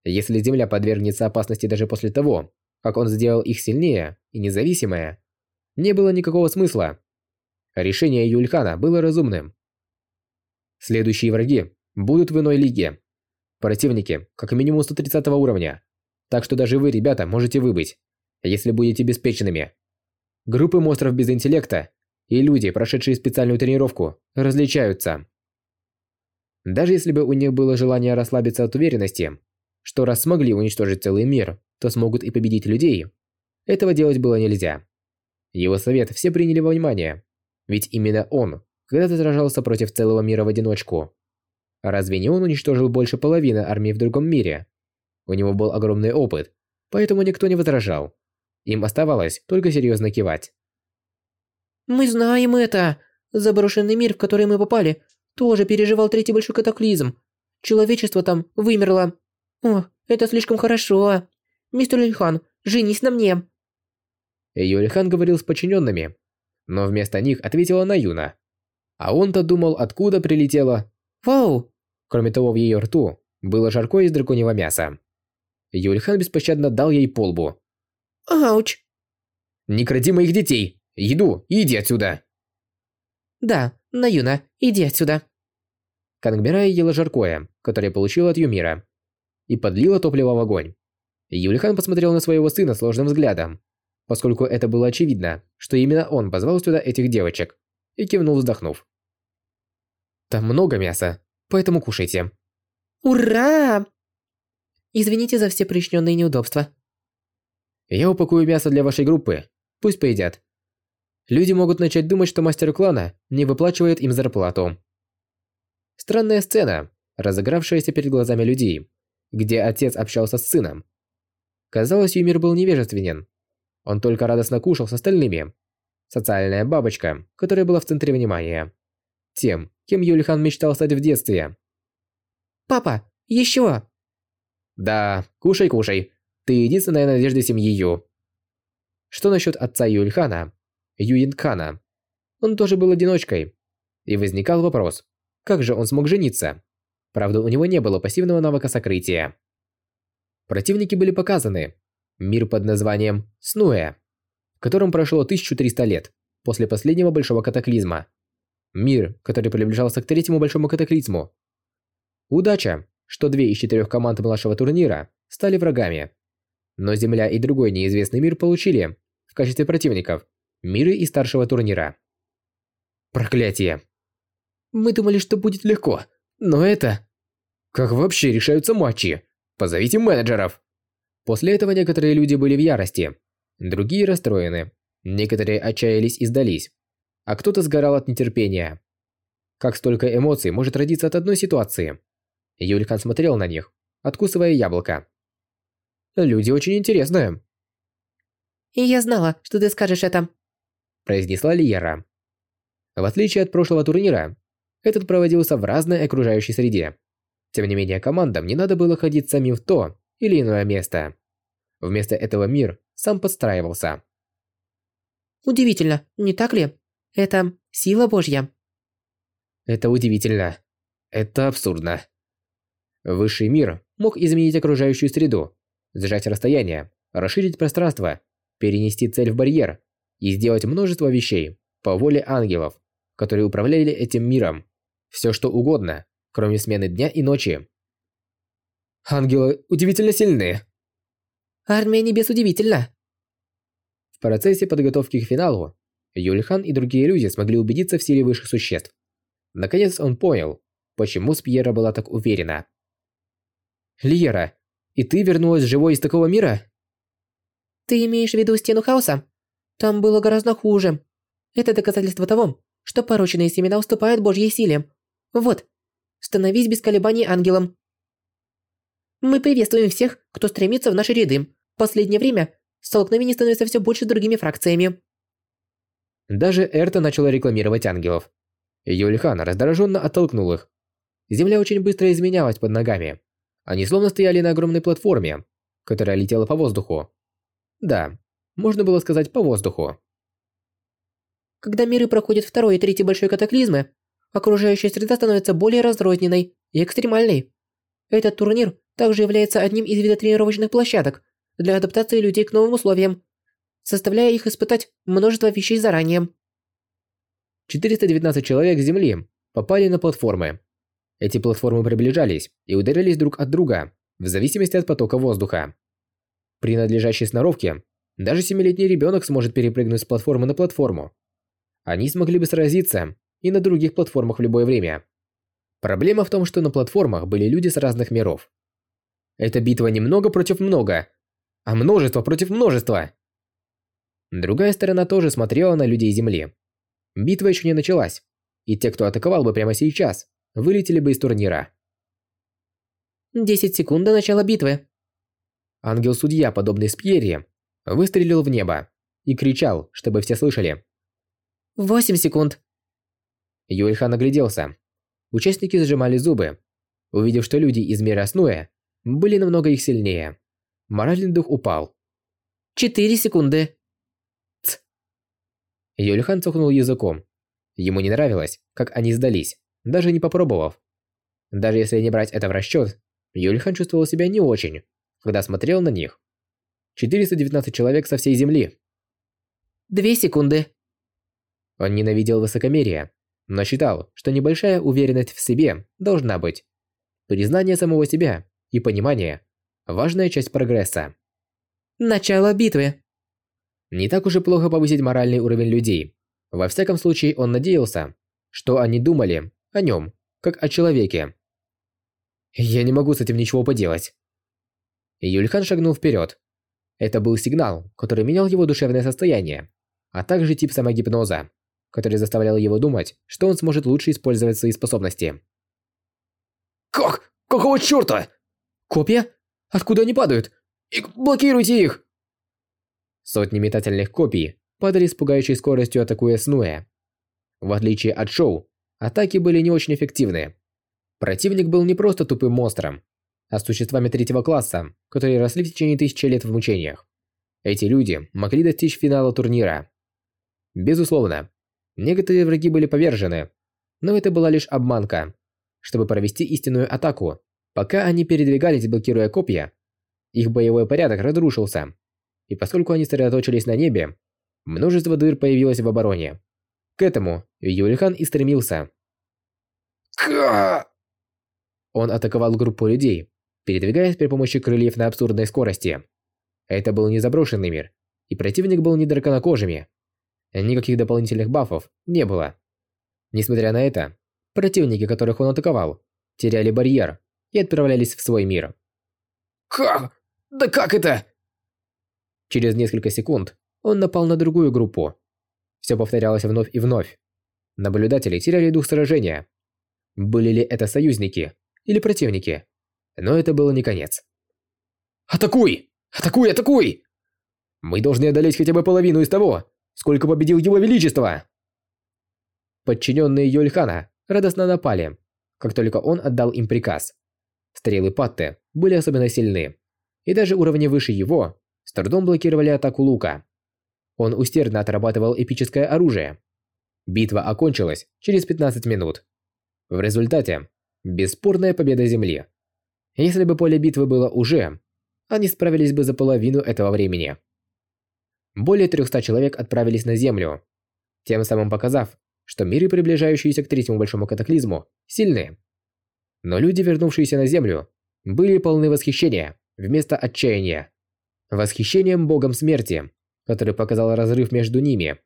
Если Земля подвергнется опасности даже после того, как он сделал их сильнее и независимое, не было никакого смысла. Решение Юльхана было разумным. Следующие враги будут в иной лиге. Противники, как минимум 130 уровня. Так что даже вы, ребята, можете выбыть, если будете беспечными. Группы монстров без интеллекта и люди, прошедшие специальную тренировку, различаются. Даже если бы у них было желание расслабиться от уверенности, что раз смогли уничтожить целый мир, то смогут и победить людей, этого делать было нельзя. Его совет все приняли во внимание, ведь именно он когда-то сражался против целого мира в одиночку. Разве не он уничтожил больше половины армии в другом мире? У него был огромный опыт, поэтому никто не возражал. Им оставалось только серьезно кивать. «Мы знаем это! Заброшенный мир, в который мы попали, тоже переживал третий большой катаклизм. Человечество там вымерло. О, это слишком хорошо. Мистер Ильхан, женись на мне!» Юльхан говорил с подчиненными, но вместо них ответила Наюна. А он-то думал, откуда прилетело. «Вау!» Кроме того, в ее рту было жаркое из драконьего мяса. Юльхан беспощадно дал ей полбу. «Ауч!» «Не кради моих детей! Еду, иди отсюда!» «Да, Наюна, иди отсюда!» Кангмирая ела жаркое, которое получила от Юмира, и подлила топливо в огонь. Юльхан посмотрел на своего сына сложным взглядом, поскольку это было очевидно, что именно он позвал сюда этих девочек, и кивнул, вздохнув. «Там много мяса, поэтому кушайте». «Ура!» Извините за все причиненные неудобства. Я упакую мясо для вашей группы. Пусть поедят. Люди могут начать думать, что мастер клана не выплачивает им зарплату. Странная сцена, разыгравшаяся перед глазами людей, где отец общался с сыном. Казалось, Юмир был невежественен. Он только радостно кушал с остальными. Социальная бабочка, которая была в центре внимания. Тем, кем Юльхан мечтал стать в детстве. «Папа, еще!» «Да, кушай, кушай. Ты единственная надежда семьи Ю». Что насчет отца Юльхана, Юинкана? Он тоже был одиночкой. И возникал вопрос, как же он смог жениться? Правда, у него не было пассивного навыка сокрытия. Противники были показаны. Мир под названием Снуэ, в котором прошло 1300 лет после последнего большого катаклизма. Мир, который приближался к третьему большому катаклизму. Удача, что две из четырех команд младшего турнира стали врагами. Но Земля и другой неизвестный мир получили, в качестве противников, миры из старшего турнира. Проклятие. Мы думали, что будет легко, но это... Как вообще решаются матчи? Позовите менеджеров. После этого некоторые люди были в ярости, другие расстроены, некоторые отчаялись и сдались, а кто-то сгорал от нетерпения. Как столько эмоций может родиться от одной ситуации? Юлькан смотрел на них, откусывая яблоко. Люди очень интересные. «И я знала, что ты скажешь это», произнесла Лиера. В отличие от прошлого турнира, этот проводился в разной окружающей среде. Тем не менее, командам не надо было ходить самим в то или иное место. Вместо этого мир сам подстраивался. Удивительно, не так ли? Это сила Божья. Это удивительно. Это абсурдно. Высший мир мог изменить окружающую среду, сжать расстояние, расширить пространство, перенести цель в барьер и сделать множество вещей по воле ангелов, которые управляли этим миром. Все что угодно, кроме смены дня и ночи. Ангелы удивительно сильны. Армия небес удивительна. В процессе подготовки к финалу Юльхан и другие люди смогли убедиться в силе высших существ. Наконец он понял, почему Спьера была так уверена. «Лиера, и ты вернулась живой из такого мира?» «Ты имеешь в виду Стену Хаоса? Там было гораздо хуже. Это доказательство того, что порочные семена уступают Божьей силе. Вот, Становись без колебаний ангелом. Мы приветствуем всех, кто стремится в наши ряды. В последнее время столкновений становится все больше с другими фракциями. Даже Эрта начала рекламировать ангелов. Юльхан раздраженно оттолкнул их. Земля очень быстро изменялась под ногами. Они словно стояли на огромной платформе, которая летела по воздуху. Да, можно было сказать по воздуху. Когда миры проходят второй и третий большой катаклизмы, окружающая среда становится более разрозненной и экстремальной. Этот турнир также является одним из видов тренировочных площадок для адаптации людей к новым условиям, заставляя их испытать множество вещей заранее. 419 человек с Земли попали на платформы. Эти платформы приближались и ударялись друг от друга в зависимости от потока воздуха. При надлежащей сноровке даже семилетний ребенок сможет перепрыгнуть с платформы на платформу. Они смогли бы сразиться и на других платформах в любое время. Проблема в том, что на платформах были люди с разных миров. Эта битва не много против много, а множество против множества. Другая сторона тоже смотрела на людей Земли. Битва еще не началась, и те, кто атаковал бы прямо сейчас, вылетели бы из турнира. 10 секунд до начала битвы. Ангел-судья, подобный Спьерри, выстрелил в небо и кричал, чтобы все слышали. 8 секунд. Юэльхан огляделся. Участники сжимали зубы, увидев, что люди из мира Снуэ были намного их сильнее. Моральный дух упал. Четыре секунды. Юльхан цокнул языком. Ему не нравилось, как они сдались, даже не попробовав. Даже если не брать это в расчет, Юльхан чувствовал себя не очень, когда смотрел на них. 419 человек со всей земли. Две секунды. Он ненавидел высокомерие, но считал, что небольшая уверенность в себе должна быть. Признание самого себя и понимание – важная часть прогресса. Начало битвы. Не так уж и плохо повысить моральный уровень людей. Во всяком случае, он надеялся, что они думали о нем, как о человеке. Я не могу с этим ничего поделать. Юльхан шагнул вперед. Это был сигнал, который менял его душевное состояние, а также тип самогипноза который заставлял его думать, что он сможет лучше использовать свои способности. «Как? Какого чёрта? Копья? Откуда они падают? И блокируйте их! Сотни метательных копий падали с пугающей скоростью, атакуя Снуэ. В отличие от Шоу, атаки были не очень эффективны. Противник был не просто тупым монстром, а существами третьего класса, которые росли в течение тысячи лет в мучениях. Эти люди могли достичь финала турнира. Безусловно, некоторые враги были повержены, но это была лишь обманка. Чтобы провести истинную атаку, пока они передвигались, блокируя копья, их боевой порядок разрушился. И поскольку они сосредоточились на небе, множество дыр появилось в обороне. К этому Юлихан и стремился. Он атаковал группу людей, передвигаясь при помощи крыльев на абсурдной скорости. Это был не заброшенный мир, и противник был не драконокожими. Никаких дополнительных бафов не было. Несмотря на это, противники, которых он атаковал, теряли барьер и отправлялись в свой мир. Ха! Да как это? Через несколько секунд он напал на другую группу. Все повторялось вновь и вновь. Наблюдатели теряли дух сражения. Были ли это союзники или противники? Но это было не конец. «Атакуй! Атакуй, атакуй!» «Мы должны одолеть хотя бы половину из того, сколько победил его величество!» Подчиненные Йольхана радостно напали, как только он отдал им приказ. Стрелы Патте были особенно сильны, и даже уровни выше его трудом блокировали атаку лука. Он усердно отрабатывал эпическое оружие. Битва окончилась через 15 минут. В результате бесспорная победа Земли. Если бы поле битвы было уже, они справились бы за половину этого времени. Более 300 человек отправились на Землю, тем самым показав, что миры, приближающиеся к третьему большому катаклизму, сильны. Но люди, вернувшиеся на Землю, были полны восхищения вместо отчаяния. Восхищением богом смерти, который показал разрыв между ними.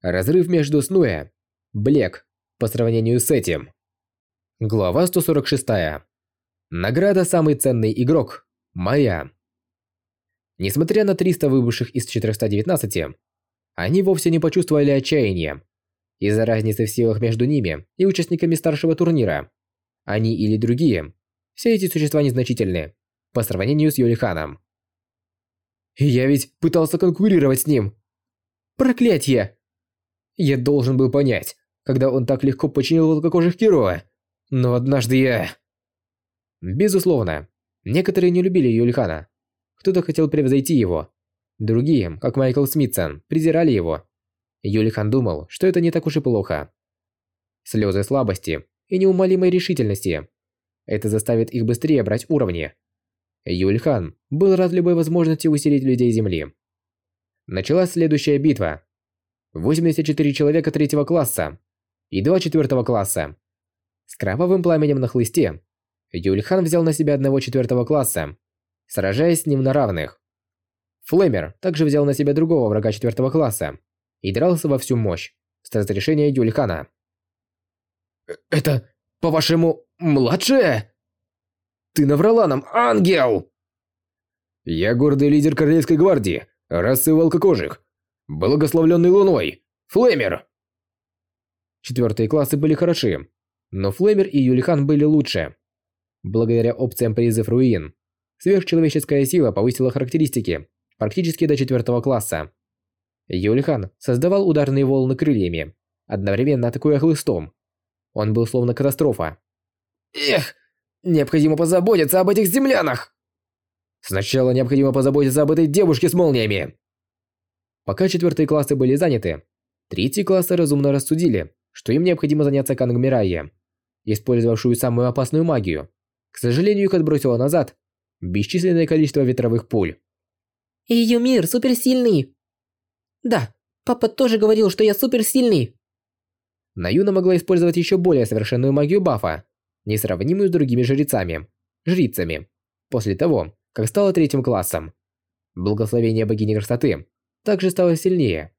Разрыв между Снуэ, Блек, по сравнению с этим. Глава 146. Награда «Самый ценный игрок» моя. Несмотря на 300 выбывших из 419, они вовсе не почувствовали отчаяния. Из-за разницы в силах между ними и участниками старшего турнира. Они или другие, все эти существа незначительны по сравнению с Юлиханом. Я ведь пытался конкурировать с ним. Проклятье! Я должен был понять, когда он так легко починил волкокожих Кироа. Но однажды я... Безусловно, некоторые не любили Юльхана. Кто-то хотел превзойти его. Другие, как Майкл Смитсон, презирали его. Юлихан думал, что это не так уж и плохо. Слезы слабости и неумолимой решительности. Это заставит их быстрее брать уровни. Юльхан был рад любой возможности усилить людей Земли. Началась следующая битва. 84 человека третьего класса и 2 четвертого класса. С кровавым пламенем на хлысте Юльхан взял на себя одного четвертого класса, сражаясь с ним на равных. Флемер также взял на себя другого врага четвертого класса и дрался во всю мощь с разрешения Юльхана. «Это, по-вашему, младшая?» «Ты наврала нам, ангел!» «Я гордый лидер Королевской гвардии, расы волкокожих, благословленный луной, Флемер!» Четвертые классы были хороши, но Флемер и Юлихан были лучше. Благодаря опциям призыв руин, сверхчеловеческая сила повысила характеристики практически до четвертого класса. Юлихан создавал ударные волны крыльями, одновременно атакуя хлыстом. Он был словно катастрофа. «Эх, необходимо позаботиться об этих землянах!» «Сначала необходимо позаботиться об этой девушке с молниями!» Пока четвертые классы были заняты, третьи классы разумно рассудили, что им необходимо заняться Кангмирайе использовавшую самую опасную магию. К сожалению, их отбросило назад бесчисленное количество ветровых пуль. Ее мир суперсильный. Да, папа тоже говорил, что я суперсильный. Наюна могла использовать еще более совершенную магию бафа, несравнимую с другими жрецами, жрицами, после того, как стала третьим классом. Благословение богини красоты также стало сильнее.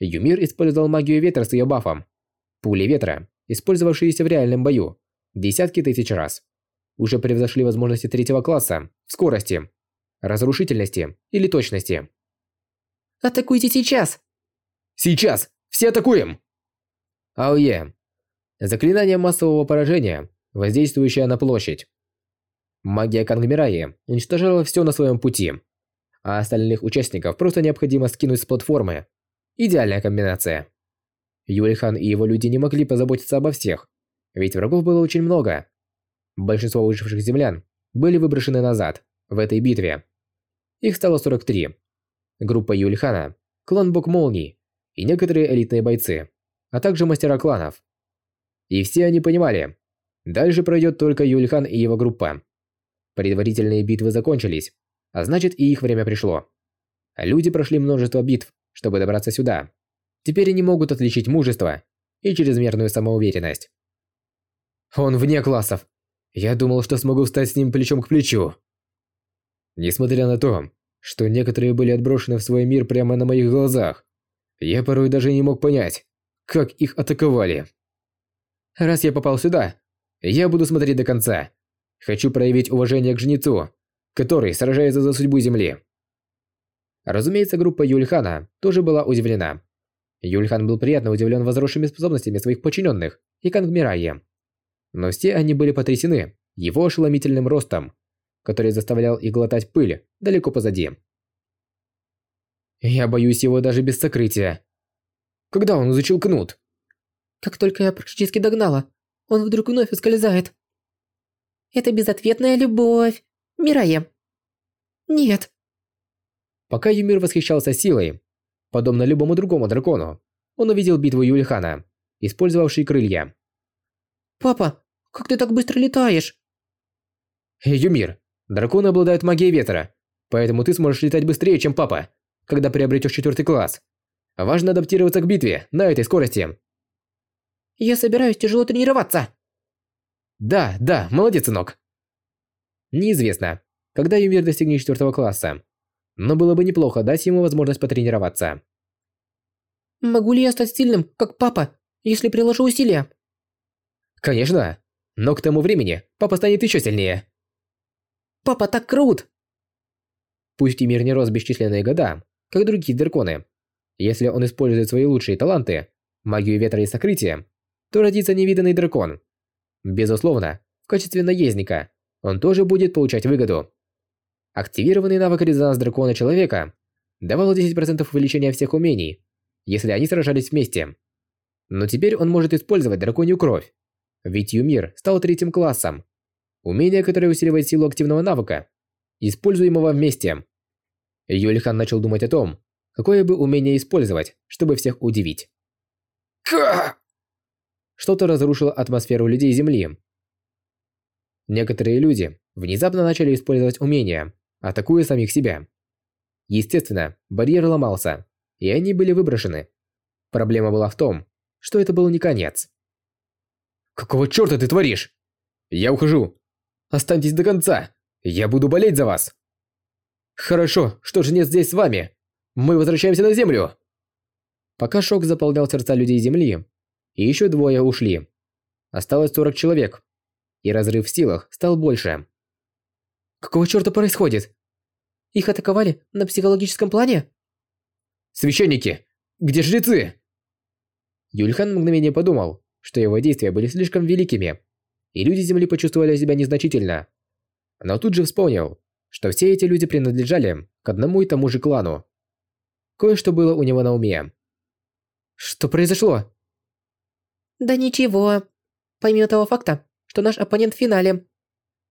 Юмир использовал магию ветра с ее бафом. Пули ветра использовавшиеся в реальном бою, десятки тысяч раз, уже превзошли возможности третьего класса в скорости, разрушительности или точности. «Атакуйте сейчас!» «Сейчас! Все атакуем!» Ауе. Заклинание массового поражения, воздействующее на площадь. Магия Кангмираи уничтожала все на своем пути, а остальных участников просто необходимо скинуть с платформы. Идеальная комбинация. Юльхан и его люди не могли позаботиться обо всех, ведь врагов было очень много. Большинство выживших землян были выброшены назад, в этой битве. Их стало 43. Группа Юльхана, клан Бог Молний и некоторые элитные бойцы, а также мастера кланов. И все они понимали, дальше пройдет только Юльхан и его группа. Предварительные битвы закончились, а значит и их время пришло. Люди прошли множество битв, чтобы добраться сюда. Теперь они могут отличить мужество и чрезмерную самоуверенность. Он вне классов. Я думал, что смогу встать с ним плечом к плечу. Несмотря на то, что некоторые были отброшены в свой мир прямо на моих глазах, я порой даже не мог понять, как их атаковали. Раз я попал сюда, я буду смотреть до конца. Хочу проявить уважение к жнецу, который сражается за судьбу Земли. Разумеется, группа Юльхана тоже была удивлена. Юльхан был приятно удивлен возросшими способностями своих подчиненных и Кангмирайе. Но все они были потрясены его ошеломительным ростом, который заставлял их глотать пыль далеко позади. Я боюсь его даже без сокрытия. Когда он изучил кнут? Как только я практически догнала, он вдруг вновь ускользает. Это безответная любовь. Мирая. Нет. Пока Юмир восхищался силой, подобно любому другому дракону, он увидел битву Юлихана, использовавший крылья. «Папа, как ты так быстро летаешь?» «Юмир, драконы обладают магией ветра, поэтому ты сможешь летать быстрее, чем папа, когда приобретешь четвертый класс. Важно адаптироваться к битве на этой скорости». «Я собираюсь тяжело тренироваться». «Да, да, молодец, сынок». Неизвестно, когда Юмир достигнет четвертого класса, но было бы неплохо дать ему возможность потренироваться. «Могу ли я стать сильным, как папа, если приложу усилия?» «Конечно, но к тому времени папа станет еще сильнее». «Папа так крут!» Пусть Юмир не рос бесчисленные года, как другие драконы, если он использует свои лучшие таланты, магию ветра и сокрытие, то родится невиданный дракон. Безусловно, в качестве наездника он тоже будет получать выгоду. Активированный навык резонанс дракона человека давал 10% увеличения всех умений, если они сражались вместе. Но теперь он может использовать драконью кровь, ведь Юмир стал третьим классом. Умение, которое усиливает силу активного навыка, используемого вместе. Юлихан начал думать о том, какое бы умение использовать, чтобы всех удивить. Ка! Что-то разрушило атмосферу людей Земли. Некоторые люди внезапно начали использовать умения, атакуя самих себя. Естественно, барьер ломался, и они были выброшены. Проблема была в том, что это был не конец. «Какого чёрта ты творишь? Я ухожу. Останьтесь до конца. Я буду болеть за вас». «Хорошо, что же нет здесь с вами. Мы возвращаемся на Землю!» Пока шок заполнял сердца людей Земли, и еще двое ушли. Осталось 40 человек, и разрыв в силах стал больше. Какого чёрта происходит? Их атаковали на психологическом плане? Священники! Где жрецы? Юльхан мгновение подумал, что его действия были слишком великими, и люди Земли почувствовали себя незначительно. Но тут же вспомнил, что все эти люди принадлежали к одному и тому же клану. Кое-что было у него на уме. Что произошло? Да ничего. Помимо того факта, что наш оппонент в финале.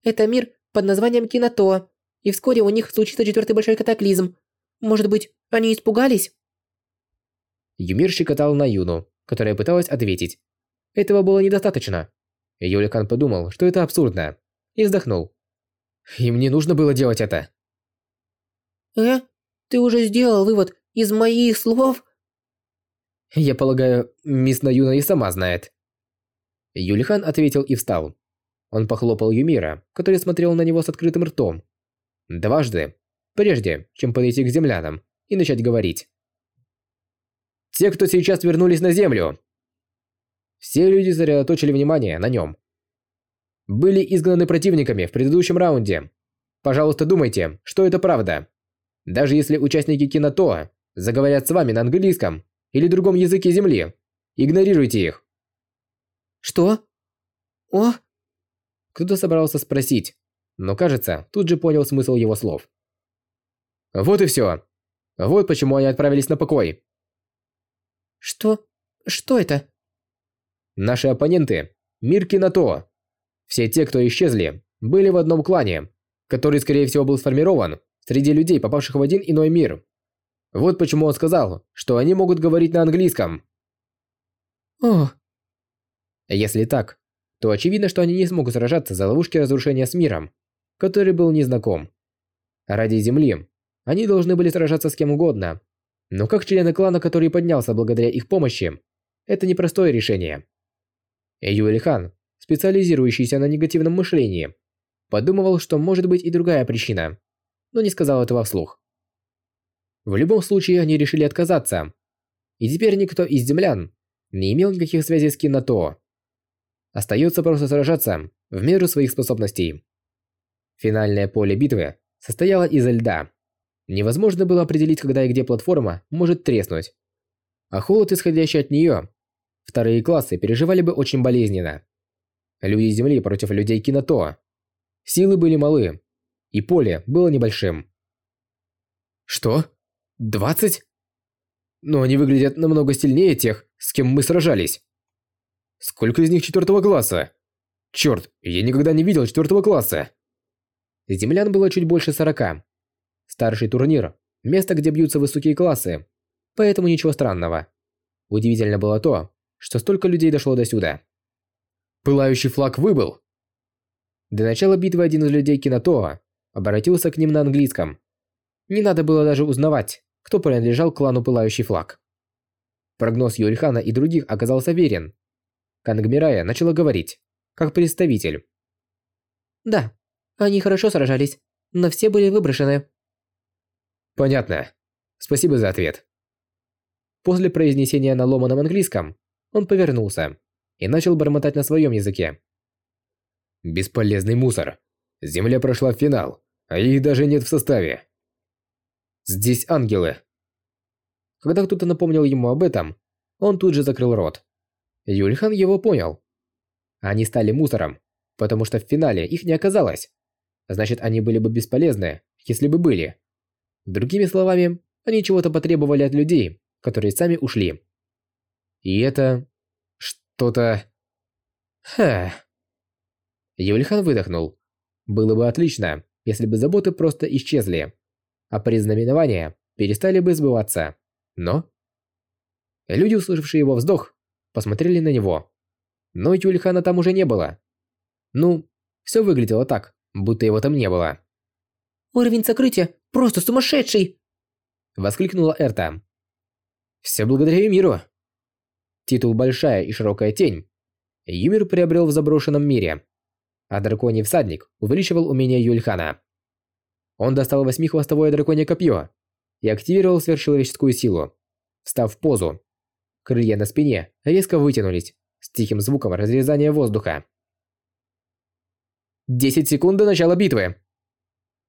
Это мир под названием Киното, и вскоре у них случится четвертый большой катаклизм. Может быть, они испугались? Юмир щекотал на Юну, которая пыталась ответить. Этого было недостаточно. Юликан подумал, что это абсурдно, и вздохнул. Им не нужно было делать это. Э? Ты уже сделал вывод из моих слов? Я полагаю, мисс Наюна и сама знает. Юлихан ответил и встал. Он похлопал Юмира, который смотрел на него с открытым ртом. Дважды, прежде чем подойти к землянам и начать говорить. «Те, кто сейчас вернулись на Землю!» Все люди сосредоточили внимание на нем. «Были изгнаны противниками в предыдущем раунде. Пожалуйста, думайте, что это правда. Даже если участники киното заговорят с вами на английском или другом языке Земли, игнорируйте их. Что? О? Кто-то собрался спросить, но, кажется, тут же понял смысл его слов. Вот и все. Вот почему они отправились на покой. Что? Что это? Наши оппоненты – мир Киното. Все те, кто исчезли, были в одном клане, который, скорее всего, был сформирован среди людей, попавших в один иной мир. Вот почему он сказал, что они могут говорить на английском. О, Если так, то очевидно, что они не смогут сражаться за ловушки разрушения с миром, который был незнаком. Ради Земли они должны были сражаться с кем угодно. Но как члены клана, который поднялся благодаря их помощи, это непростое решение. Юэль специализирующийся на негативном мышлении, подумывал, что может быть и другая причина, но не сказал этого вслух. В любом случае, они решили отказаться. И теперь никто из землян не имел никаких связей с Киното. Остается просто сражаться в меру своих способностей. Финальное поле битвы состояло из льда. Невозможно было определить, когда и где платформа может треснуть. А холод, исходящий от нее, вторые классы переживали бы очень болезненно. Люди Земли против людей Киното. Силы были малы, и поле было небольшим. Что? Двадцать? Но они выглядят намного сильнее тех, с кем мы сражались. Сколько из них четвертого класса? Черт, я никогда не видел четвертого класса. Землян было чуть больше сорока. Старший турнир – место, где бьются высокие классы, поэтому ничего странного. Удивительно было то, что столько людей дошло до сюда. Пылающий флаг выбыл. До начала битвы один из людей Кинотоа обратился к ним на английском. Не надо было даже узнавать, кто принадлежал клану Пылающий флаг. Прогноз Юльхана и других оказался верен. Кангмирая начала говорить, как представитель. да. Они хорошо сражались, но все были выброшены. Понятно. Спасибо за ответ. После произнесения на ломаном английском, он повернулся и начал бормотать на своем языке. Бесполезный мусор. Земля прошла в финал, а их даже нет в составе. Здесь ангелы. Когда кто-то напомнил ему об этом, он тут же закрыл рот. Юльхан его понял. Они стали мусором, потому что в финале их не оказалось. Значит, они были бы бесполезны, если бы были. Другими словами, они чего-то потребовали от людей, которые сами ушли. И это... что-то... Ха. Юльхан выдохнул. Было бы отлично, если бы заботы просто исчезли а признаменования перестали бы сбываться. Но... Люди, услышавшие его вздох, посмотрели на него. Но Юльхана там уже не было. Ну, все выглядело так, будто его там не было. Уровень сокрытия просто сумасшедший! Воскликнула Эрта. Все благодаря миру. Титул «Большая и широкая тень» Юмир приобрел в заброшенном мире, а драконий всадник увеличивал умения Юльхана. Он достал восьмихвостовое драконье копье и активировал сверхчеловеческую силу, встав в позу. Крылья на спине резко вытянулись с тихим звуком разрезания воздуха. Десять секунд до начала битвы.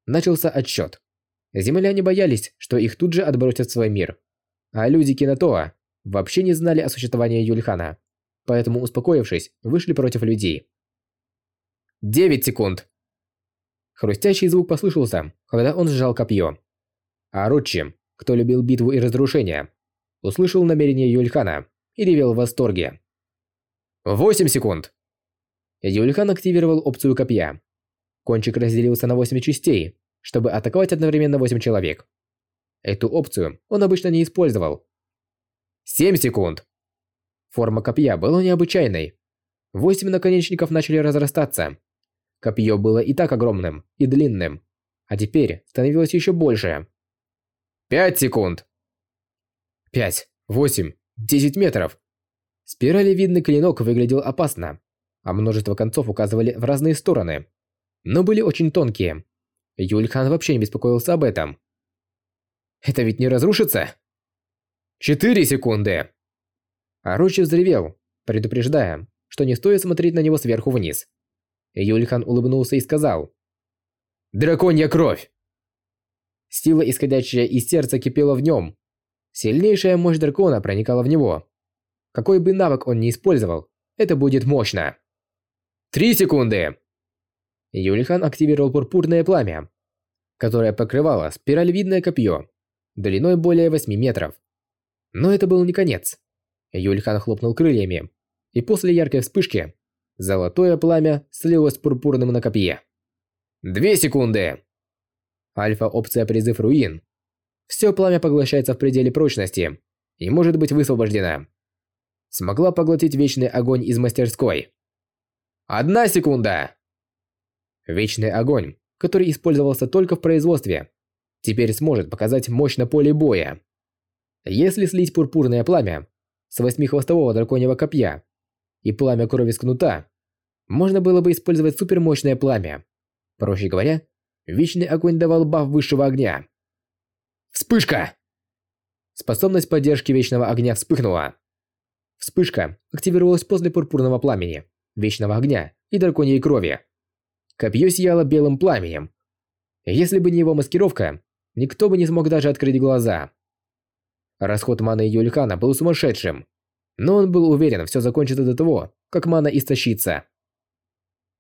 Начался отсчет. Земляне боялись, что их тут же отбросят в свой мир. А люди Кинотоа вообще не знали о существовании Юльхана, поэтому, успокоившись, вышли против людей. Девять секунд. Хрустящий звук послышался, когда он сжал копье. А Ротчи, кто любил битву и разрушения, услышал намерение Юльхана и ревел в восторге. Восемь секунд. Юльхан активировал опцию копья. Кончик разделился на восемь частей, чтобы атаковать одновременно восемь человек. Эту опцию он обычно не использовал. Семь секунд. Форма копья была необычайной. Восемь наконечников начали разрастаться, Копье было и так огромным и длинным, а теперь становилось еще больше. Пять секунд. Пять, восемь, десять метров. Спиралевидный клинок выглядел опасно, а множество концов указывали в разные стороны, но были очень тонкие. Юльхан вообще не беспокоился об этом. Это ведь не разрушится? Четыре секунды. Орочи взревел, предупреждая, что не стоит смотреть на него сверху вниз. Юльхан улыбнулся и сказал. «Драконья кровь!» Сила, исходящая из сердца, кипела в нем. Сильнейшая мощь дракона проникала в него. Какой бы навык он ни использовал, это будет мощно. Три секунды! Юлихан активировал пурпурное пламя, которое покрывало спиралевидное копье длиной более 8 метров. Но это был не конец. Юльхан хлопнул крыльями, и после яркой вспышки золотое пламя слилось с пурпурным на копье. Две секунды! Альфа-опция призыв руин. Все пламя поглощается в пределе прочности и может быть высвобождено. Смогла поглотить вечный огонь из мастерской. Одна секунда! Вечный огонь, который использовался только в производстве, теперь сможет показать мощь на поле боя. Если слить пурпурное пламя с восьмихвостового драконьего копья и пламя крови с кнута, можно было бы использовать супермощное пламя. Проще говоря, вечный огонь давал баф высшего огня. Вспышка! Способность поддержки вечного огня вспыхнула. Вспышка активировалась после пурпурного пламени, вечного огня и драконьей крови. Копье сияло белым пламенем. Если бы не его маскировка, никто бы не смог даже открыть глаза. Расход маны Юлькана был сумасшедшим, но он был уверен, все закончится до того, как мана истощится.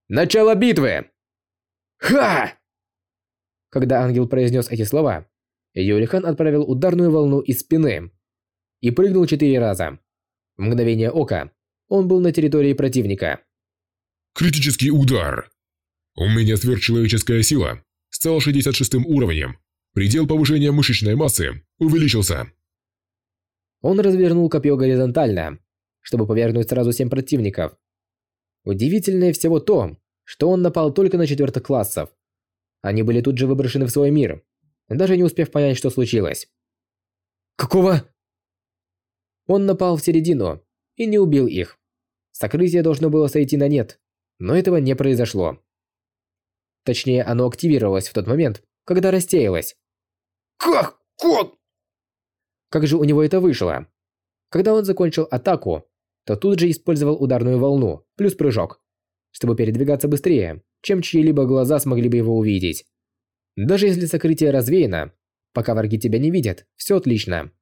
«Начало битвы!» «Ха!» Когда ангел произнес эти слова, Юлихан отправил ударную волну из спины и прыгнул четыре раза. В мгновение ока он был на территории противника. Критический удар. У меня сверхчеловеческая сила стала 66 уровнем. Предел повышения мышечной массы увеличился. Он развернул копье горизонтально, чтобы повернуть сразу семь противников. Удивительное всего то, что он напал только на четвертых классов. Они были тут же выброшены в свой мир, даже не успев понять, что случилось. Какого? Он напал в середину и не убил их. Сокрытие должно было сойти на нет, но этого не произошло. Точнее, оно активировалось в тот момент, когда рассеялось. Как? Кот? Как же у него это вышло? Когда он закончил атаку, то тут же использовал ударную волну, плюс прыжок, чтобы передвигаться быстрее, чем чьи-либо глаза смогли бы его увидеть. Даже если сокрытие развеяно, пока враги тебя не видят, все отлично.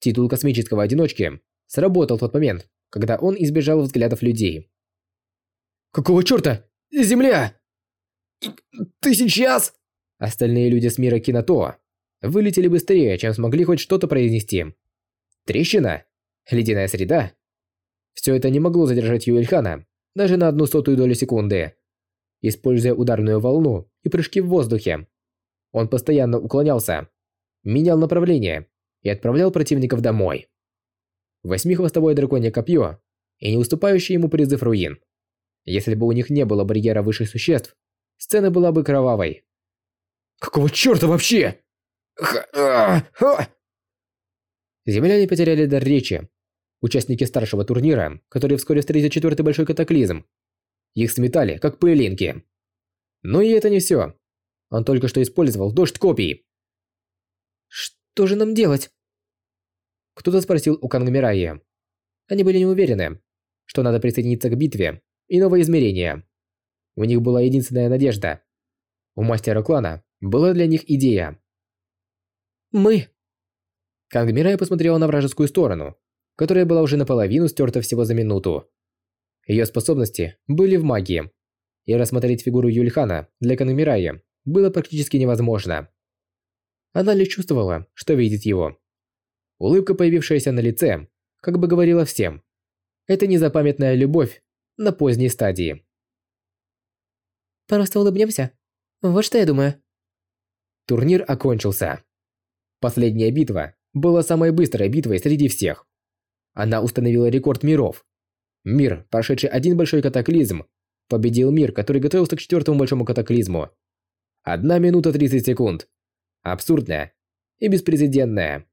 Титул космического одиночки сработал в тот момент, когда он избежал взглядов людей. Какого чёрта? Земля! Ты сейчас? Остальные люди с мира Киното вылетели быстрее, чем смогли хоть что-то произнести. Трещина? Ледяная среда? Все это не могло задержать Юэльхана даже на одну сотую долю секунды. Используя ударную волну и прыжки в воздухе, он постоянно уклонялся, менял направление и отправлял противников домой. Восьмихвостовое драконье копье и не уступающий ему призыв руин. Если бы у них не было барьера высших существ, сцена была бы кровавой. Какого чёрта вообще? Земляне потеряли дар речи. Участники старшего турнира, которые вскоре встретят четвертый большой катаклизм. Их сметали, как пылинки. Но и это не все. Он только что использовал дождь копий. Что же нам делать? Кто-то спросил у Кангмираи. Они были не уверены, что надо присоединиться к битве и новое измерение. У них была единственная надежда. У мастера клана была для них идея. Мы. Кангмирая посмотрела на вражескую сторону, которая была уже наполовину стерта всего за минуту. Ее способности были в магии, и рассмотреть фигуру Юльхана для Кангмираи было практически невозможно. Она лишь чувствовала, что видит его. Улыбка, появившаяся на лице, как бы говорила всем. Это незапамятная любовь на поздней стадии. Просто улыбнемся. Вот что я думаю. Турнир окончился. Последняя битва была самой быстрой битвой среди всех. Она установила рекорд миров. Мир, прошедший один большой катаклизм, победил мир, который готовился к четвертому большому катаклизму. Одна минута 30 секунд. Абсурдная и беспрецедентная.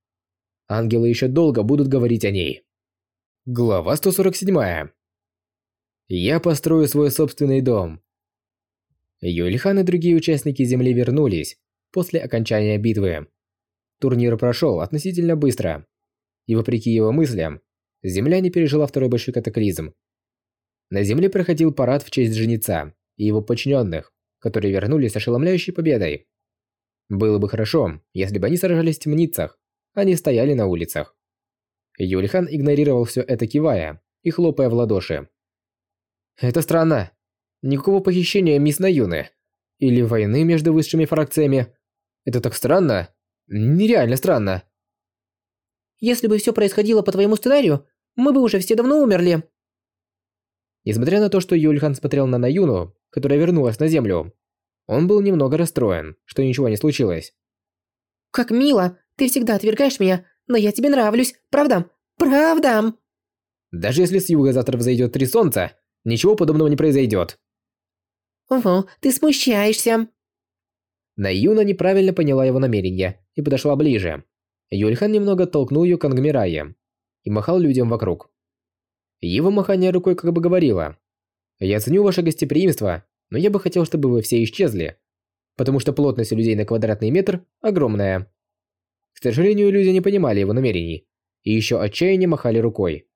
Ангелы еще долго будут говорить о ней. Глава 147. Я построю свой собственный дом. Юльхан и другие участники Земли вернулись после окончания битвы. Турнир прошел относительно быстро. И вопреки его мыслям, Земля не пережила второй большой катаклизм. На Земле проходил парад в честь женица и его подчиненных которые вернулись с ошеломляющей победой. Было бы хорошо, если бы они сражались в темницах, а не стояли на улицах. Юльхан игнорировал все это кивая и хлопая в ладоши. «Это странно. Никакого похищения мисс Наюны. Или войны между высшими фракциями. Это так странно. Нереально странно. Если бы все происходило по твоему сценарию, мы бы уже все давно умерли. Несмотря на то, что Юльхан смотрел на Наюну, которая вернулась на землю, он был немного расстроен, что ничего не случилось. Как мило, ты всегда отвергаешь меня, но я тебе нравлюсь, правда? Правда? Даже если с юга завтра взойдет три солнца, ничего подобного не произойдет. Ого, ты смущаешься. Наюна неправильно поняла его намерение и подошла ближе. Юльхан немного толкнул ее к Ангмирае и махал людям вокруг. Его махание рукой как бы говорило «Я ценю ваше гостеприимство, но я бы хотел, чтобы вы все исчезли, потому что плотность людей на квадратный метр огромная». К сожалению, люди не понимали его намерений и еще отчаяние махали рукой.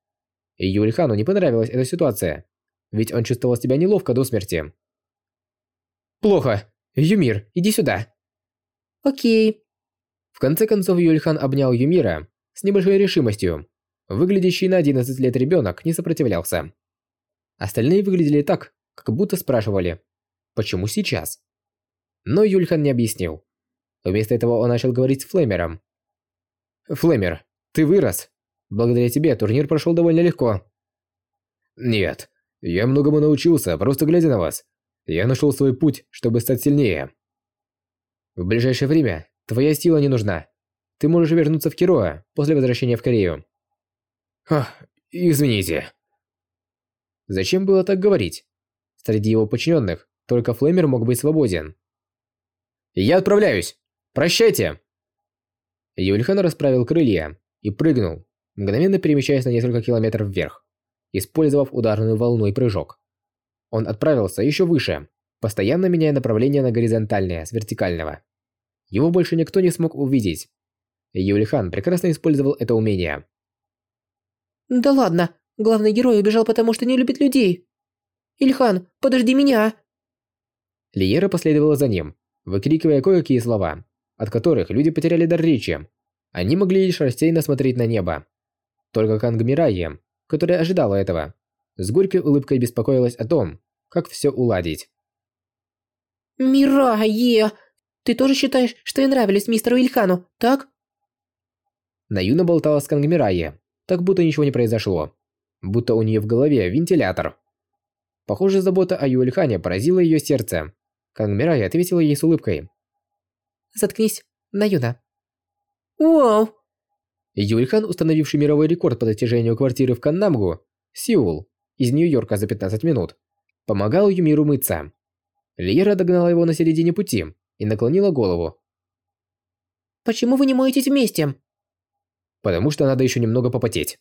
Юльхану не понравилась эта ситуация, ведь он чувствовал себя неловко до смерти. «Плохо. Юмир, иди сюда». Окей. Конце концов Юльхан обнял Юмира с небольшой решимостью. Выглядящий на 11 лет ребенок не сопротивлялся. Остальные выглядели так, как будто спрашивали, почему сейчас? Но Юльхан не объяснил. Вместо этого он начал говорить с Флемером. «Флемер, ты вырос. Благодаря тебе турнир прошел довольно легко». «Нет, я многому научился, просто глядя на вас. Я нашел свой путь, чтобы стать сильнее». «В ближайшее время твоя сила не нужна. Ты можешь вернуться в Кироа после возвращения в Корею. Ах, извините. Зачем было так говорить? Среди его подчиненных только Флеймер мог быть свободен. «Я отправляюсь! Прощайте!» Юльхан расправил крылья и прыгнул, мгновенно перемещаясь на несколько километров вверх, использовав ударную волну и прыжок. Он отправился еще выше, постоянно меняя направление на горизонтальное с вертикального. Его больше никто не смог увидеть. Юльхан прекрасно использовал это умение. Да ладно, главный герой убежал потому, что не любит людей. Ильхан, подожди меня. Лиера последовала за ним, выкрикивая кое-какие слова, от которых люди потеряли дар речи. Они могли лишь рассеянно смотреть на небо. Только Канг Мирайе, которая ожидала этого, с горькой улыбкой беспокоилась о том, как все уладить. Мирае, ты тоже считаешь, что я нравились мистеру Ильхану, так? Наюна болтала с Канг Мирайе, так будто ничего не произошло. Будто у нее в голове вентилятор. Похоже, забота о Юэльхане поразила ее сердце. Кангмирай ответила ей с улыбкой. «Заткнись, Наюна». «Вау!» Юльхан, установивший мировой рекорд по достижению квартиры в Каннамгу, Сеул, из Нью-Йорка за 15 минут, помогал Юмиру мыться. Лиера догнала его на середине пути и наклонила голову. «Почему вы не моетесь вместе?» потому что надо еще немного попотеть.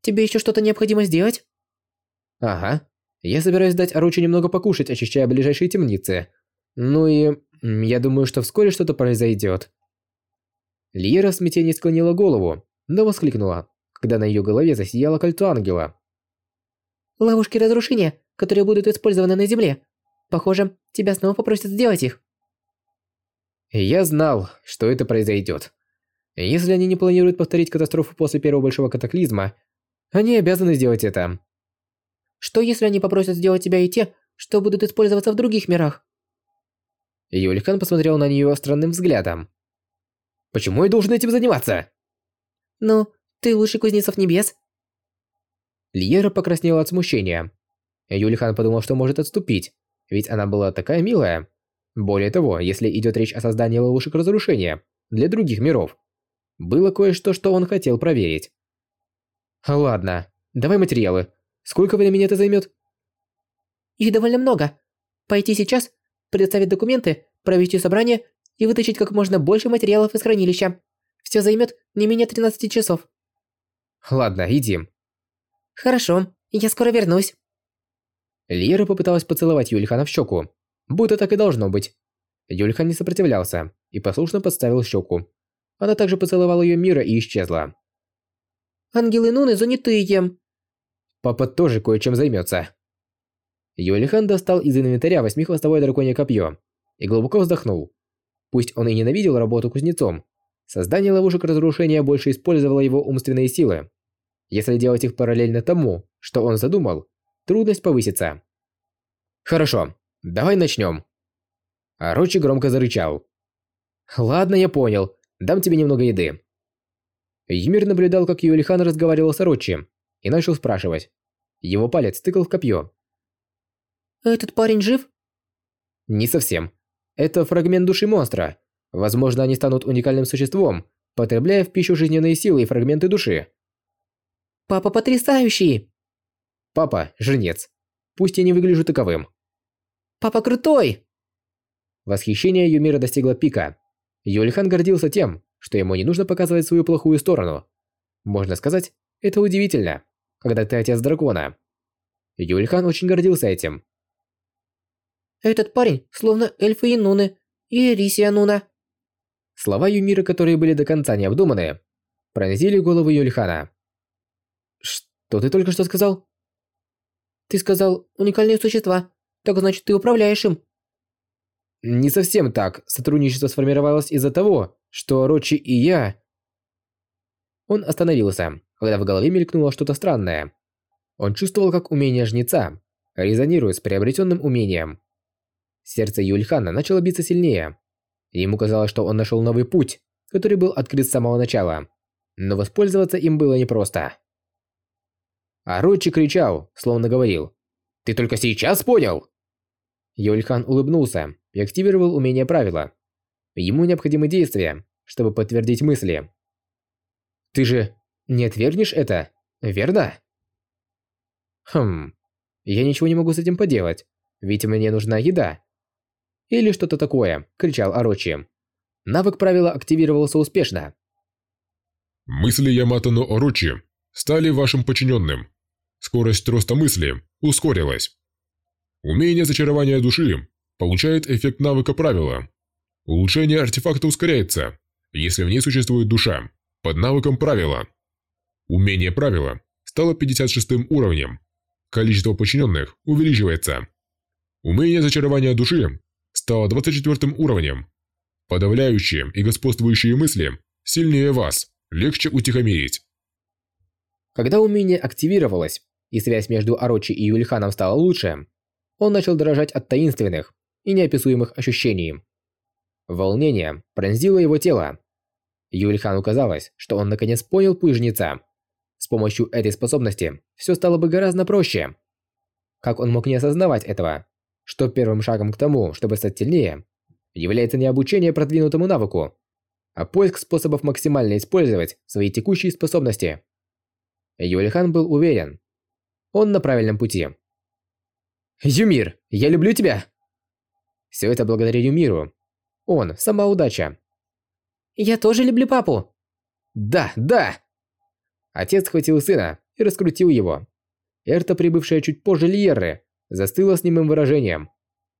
Тебе еще что-то необходимо сделать? Ага. Я собираюсь дать Орочи немного покушать, очищая ближайшие темницы. Ну и... я думаю, что вскоре что-то произойдет. Лиера в смятении склонила голову, но воскликнула, когда на ее голове засияло кольцо ангела. Ловушки разрушения, которые будут использованы на Земле. Похоже, тебя снова попросят сделать их. Я знал, что это произойдет. Если они не планируют повторить катастрофу после первого большого катаклизма, они обязаны сделать это. Что если они попросят сделать тебя и те, что будут использоваться в других мирах? Юлькан посмотрел на нее странным взглядом. Почему я должен этим заниматься? Ну, ты лучший кузнецов небес. Льера покраснела от смущения. Юльхан подумал, что может отступить, ведь она была такая милая. Более того, если идет речь о создании ловушек разрушения для других миров, было кое-что, что он хотел проверить. Ладно, давай материалы. Сколько времени это займет? Их довольно много. Пойти сейчас, предоставить документы, провести собрание и вытащить как можно больше материалов из хранилища. Все займет не менее 13 часов. Ладно, иди. Хорошо, я скоро вернусь. Лера попыталась поцеловать Юльхана в щеку. Будто так и должно быть. Юльхан не сопротивлялся и послушно подставил щеку. Она также поцеловала ее мира и исчезла. «Ангелы Нуны занятые». Папа тоже кое-чем займется. Юлихан достал из инвентаря восьмихвостовое драконье копье и глубоко вздохнул. Пусть он и ненавидел работу кузнецом, создание ловушек разрушения больше использовало его умственные силы. Если делать их параллельно тому, что он задумал, трудность повысится. Хорошо, давай начнем. Орочи громко зарычал. Ладно, я понял. Дам тебе немного еды. Ymir наблюдал, как Юлихан разговаривал с Орочи, и начал спрашивать. Его палец тыкал в копье. Этот парень жив? Не совсем. Это фрагмент души монстра. Возможно, они станут уникальным существом, потребляя в пищу жизненные силы и фрагменты души. Папа потрясающий! Папа – жрец. Пусть я не выгляжу таковым. Папа крутой! Восхищение Юмира достигло пика. Юльхан гордился тем, что ему не нужно показывать свою плохую сторону. Можно сказать, это удивительно, когда ты отец дракона. Юльхан очень гордился этим. Этот парень словно эльфы и нуны, и Рисия нуна. Слова Юмира, которые были до конца не обдуманы, пронзили голову Юльхана. Что ты только что сказал? Ты сказал уникальные существа, так значит ты управляешь им. Не совсем так. Сотрудничество сформировалось из-за того, что Рочи и я... Он остановился, когда в голове мелькнуло что-то странное. Он чувствовал, как умение жнеца резонирует с приобретенным умением. Сердце Юльхана начало биться сильнее. Ему казалось, что он нашел новый путь, который был открыт с самого начала. Но воспользоваться им было непросто. А Рочи кричал, словно говорил. «Ты только сейчас понял?» Юльхан улыбнулся и активировал умение правила. Ему необходимы действия, чтобы подтвердить мысли. «Ты же не отвергнешь это, верно?» «Хм, я ничего не могу с этим поделать, ведь мне нужна еда». «Или что-то такое», – кричал Орочи. Навык правила активировался успешно. Мысли Ямато но Орочи стали вашим подчиненным. Скорость роста мысли ускорилась. Умение зачарования души получает эффект навыка правила. Улучшение артефакта ускоряется, если в ней существует душа, под навыком правила. Умение правила стало 56 уровнем. Количество подчиненных увеличивается. Умение зачарования души стало 24 уровнем. Подавляющие и господствующие мысли сильнее вас, легче утихомирить. Когда умение активировалось, и связь между Орочи и Юльханом стала лучше, он начал дрожать от таинственных и неописуемых ощущений. Волнение пронзило его тело. Юльхану казалось, что он наконец понял путь. С помощью этой способности все стало бы гораздо проще. Как он мог не осознавать этого? Что первым шагом к тому, чтобы стать сильнее, является не обучение продвинутому навыку, а поиск способов максимально использовать свои текущие способности. Юлихан был уверен. Он на правильном пути. «Юмир, я люблю тебя!» Все это благодаря Юмиру. Он – сама удача. Я тоже люблю папу. Да, да! Отец схватил сына и раскрутил его. Эрта, прибывшая чуть позже Льерры, застыла с немым выражением.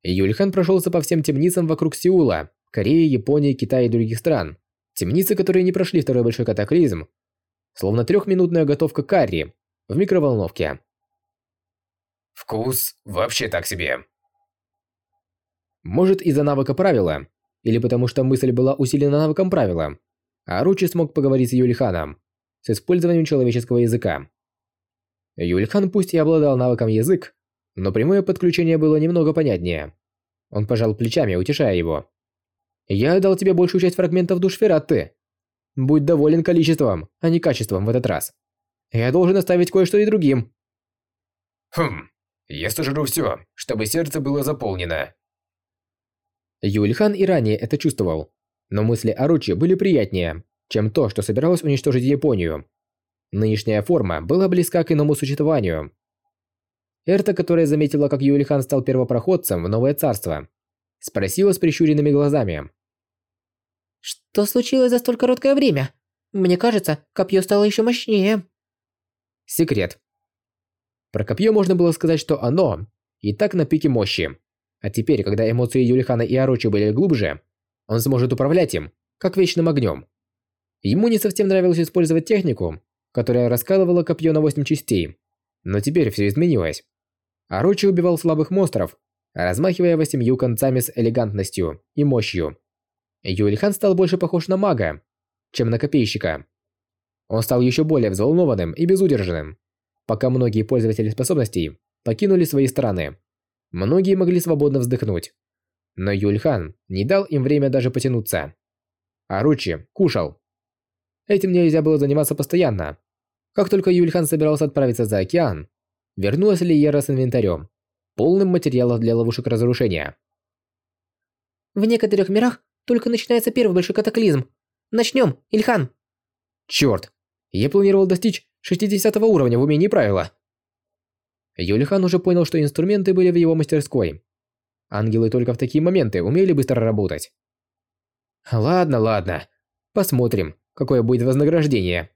Юльхан прошелся по всем темницам вокруг Сеула, Кореи, Японии, Китая и других стран. Темницы, которые не прошли второй большой катаклизм, словно трехминутная готовка карри в микроволновке. Вкус вообще так себе. Может из-за навыка правила, или потому что мысль была усилена навыком правила, а Ручи смог поговорить с Юльханом с использованием человеческого языка. Юльхан пусть и обладал навыком язык, но прямое подключение было немного понятнее. Он пожал плечами, утешая его. «Я дал тебе большую часть фрагментов душ Ферратты. Будь доволен количеством, а не качеством в этот раз. Я должен оставить кое-что и другим. Хм, я сожру все, чтобы сердце было заполнено. Юльхан и ранее это чувствовал, но мысли о Ручи были приятнее, чем то, что собиралось уничтожить Японию. Нынешняя форма была близка к иному существованию. Эрта, которая заметила, как Юльхан стал первопроходцем в новое царство, спросила с прищуренными глазами. Что случилось за столь короткое время? Мне кажется, копье стало еще мощнее. Секрет. Про копье можно было сказать, что оно и так на пике мощи. А теперь, когда эмоции Юлихана и Орочи были глубже, он сможет управлять им, как вечным огнем. Ему не совсем нравилось использовать технику, которая раскалывала копье на 8 частей. Но теперь все изменилось. Орочи убивал слабых монстров, размахивая восемью концами с элегантностью и мощью. Юльхан стал больше похож на мага, чем на копейщика. Он стал еще более взволнованным и безудержным, пока многие пользователи способностей покинули свои страны. многие могли свободно вздохнуть. Но Юльхан не дал им время даже потянуться. Аручи кушал. Этим нельзя было заниматься постоянно. Как только Юльхан собирался отправиться за океан, вернулась Лиера с инвентарем, полным материалов для ловушек разрушения. В некоторых мирах только начинается первый большой катаклизм. Начнем, Ильхан. Черт, я планировал достичь 60 уровня в умении правила. Юлихан уже понял, что инструменты были в его мастерской. Ангелы только в такие моменты умели быстро работать. Ладно, ладно. Посмотрим, какое будет вознаграждение.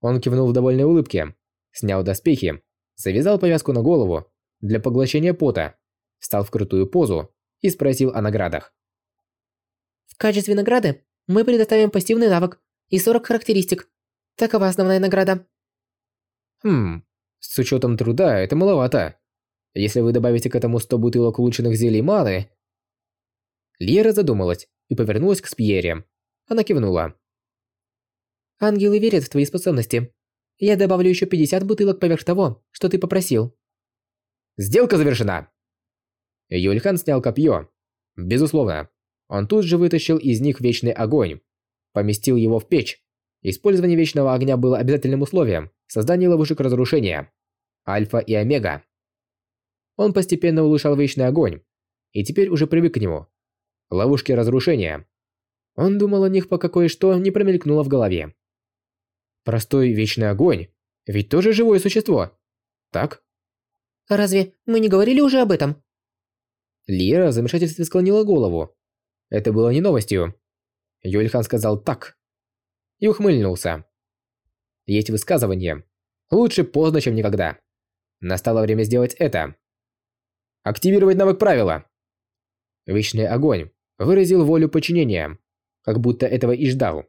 Он кивнул в довольной улыбке, снял доспехи, завязал повязку на голову для поглощения пота, встал в крутую позу и спросил о наградах. В качестве награды мы предоставим пассивный навык и 40 характеристик. Такова основная награда. Хм, с учетом труда это маловато. Если вы добавите к этому 100 бутылок улучшенных зелий маны... Лера задумалась и повернулась к Спьере. Она кивнула. Ангелы верят в твои способности. Я добавлю еще 50 бутылок поверх того, что ты попросил. Сделка завершена. Юльхан снял копье. Безусловно. Он тут же вытащил из них вечный огонь. Поместил его в печь. Использование вечного огня было обязательным условием создания ловушек разрушения. Альфа и Омега. Он постепенно улучшал вечный огонь, и теперь уже привык к нему. Ловушки разрушения. Он думал о них, пока кое-что не промелькнуло в голове. Простой вечный огонь, ведь тоже живое существо. Так? Разве мы не говорили уже об этом? Лира в замешательстве склонила голову. Это было не новостью. Юльхан сказал «так» и ухмыльнулся. Есть высказывание. Лучше поздно, чем никогда. Настало время сделать это. Активировать навык правила. Вечный огонь выразил волю подчинения, как будто этого и ждал.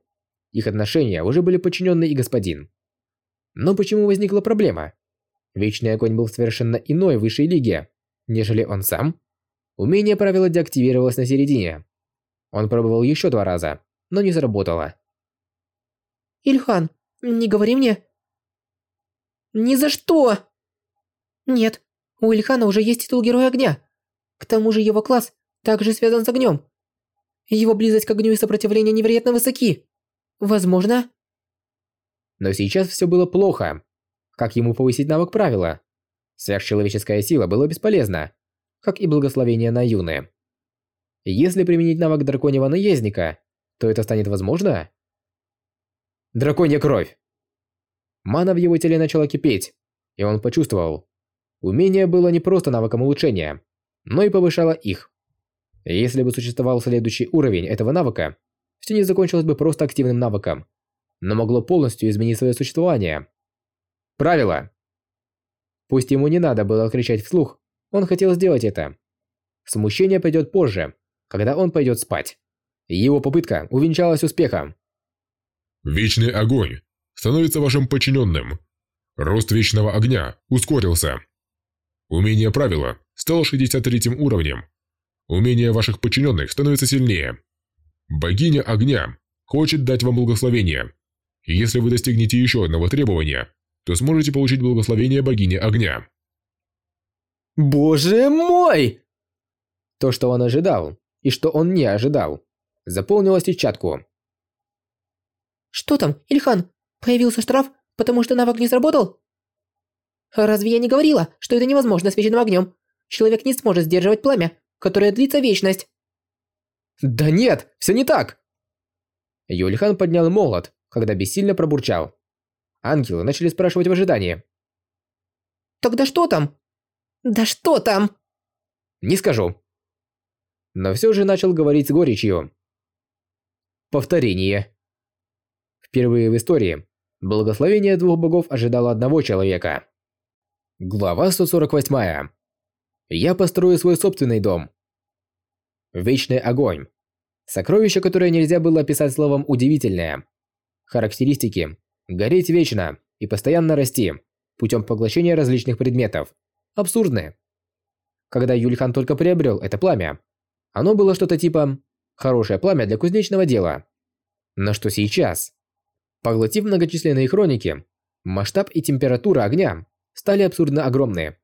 Их отношения уже были подчиненный и господин. Но почему возникла проблема? Вечный огонь был в совершенно иной высшей лиге, нежели он сам. Умение правила деактивировалось на середине. Он пробовал еще два раза, но не сработало. Ильхан, не говори мне. Ни за что! Нет, у Ильхана уже есть титул Героя Огня. К тому же его класс также связан с огнем. Его близость к огню и сопротивление невероятно высоки. Возможно... Но сейчас все было плохо. Как ему повысить навык правила? Сверхчеловеческая сила была бесполезна, как и благословение на юны. Если применить навык драконьего наездника, то это станет возможно? Драконья кровь! Мана в его теле начала кипеть, и он почувствовал, Умение было не просто навыком улучшения, но и повышало их. Если бы существовал следующий уровень этого навыка, все не закончилось бы просто активным навыком, но могло полностью изменить свое существование. Правило. Пусть ему не надо было кричать вслух, он хотел сделать это. Смущение придет позже, когда он пойдет спать. Его попытка увенчалась успехом. Вечный огонь становится вашим подчиненным. Рост вечного огня ускорился. Умение правила стало 63 уровнем. Умение ваших подчиненных становится сильнее. Богиня огня хочет дать вам благословение. Если вы достигнете еще одного требования, то сможете получить благословение богини огня. Боже мой! То, что он ожидал, и что он не ожидал, заполнило сетчатку. Что там, Ильхан? Появился штраф, потому что навык не сработал? Разве я не говорила, что это невозможно с вечным огнем? Человек не сможет сдерживать пламя, которое длится вечность. Да нет, все не так. Юльхан поднял молот, когда бессильно пробурчал. Ангелы начали спрашивать в ожидании. Тогда что там? Да что там? Не скажу. Но все же начал говорить с горечью. Повторение. Впервые в истории благословение двух богов ожидало одного человека. Глава 148. Я построю свой собственный дом. Вечный огонь. Сокровище, которое нельзя было описать словом «удивительное». Характеристики. Гореть вечно и постоянно расти, путем поглощения различных предметов. Абсурдны. Когда Юльхан только приобрел это пламя, оно было что-то типа «хорошее пламя для кузнечного дела». Но что сейчас? Поглотив многочисленные хроники, масштаб и температура огня стали абсурдно огромные.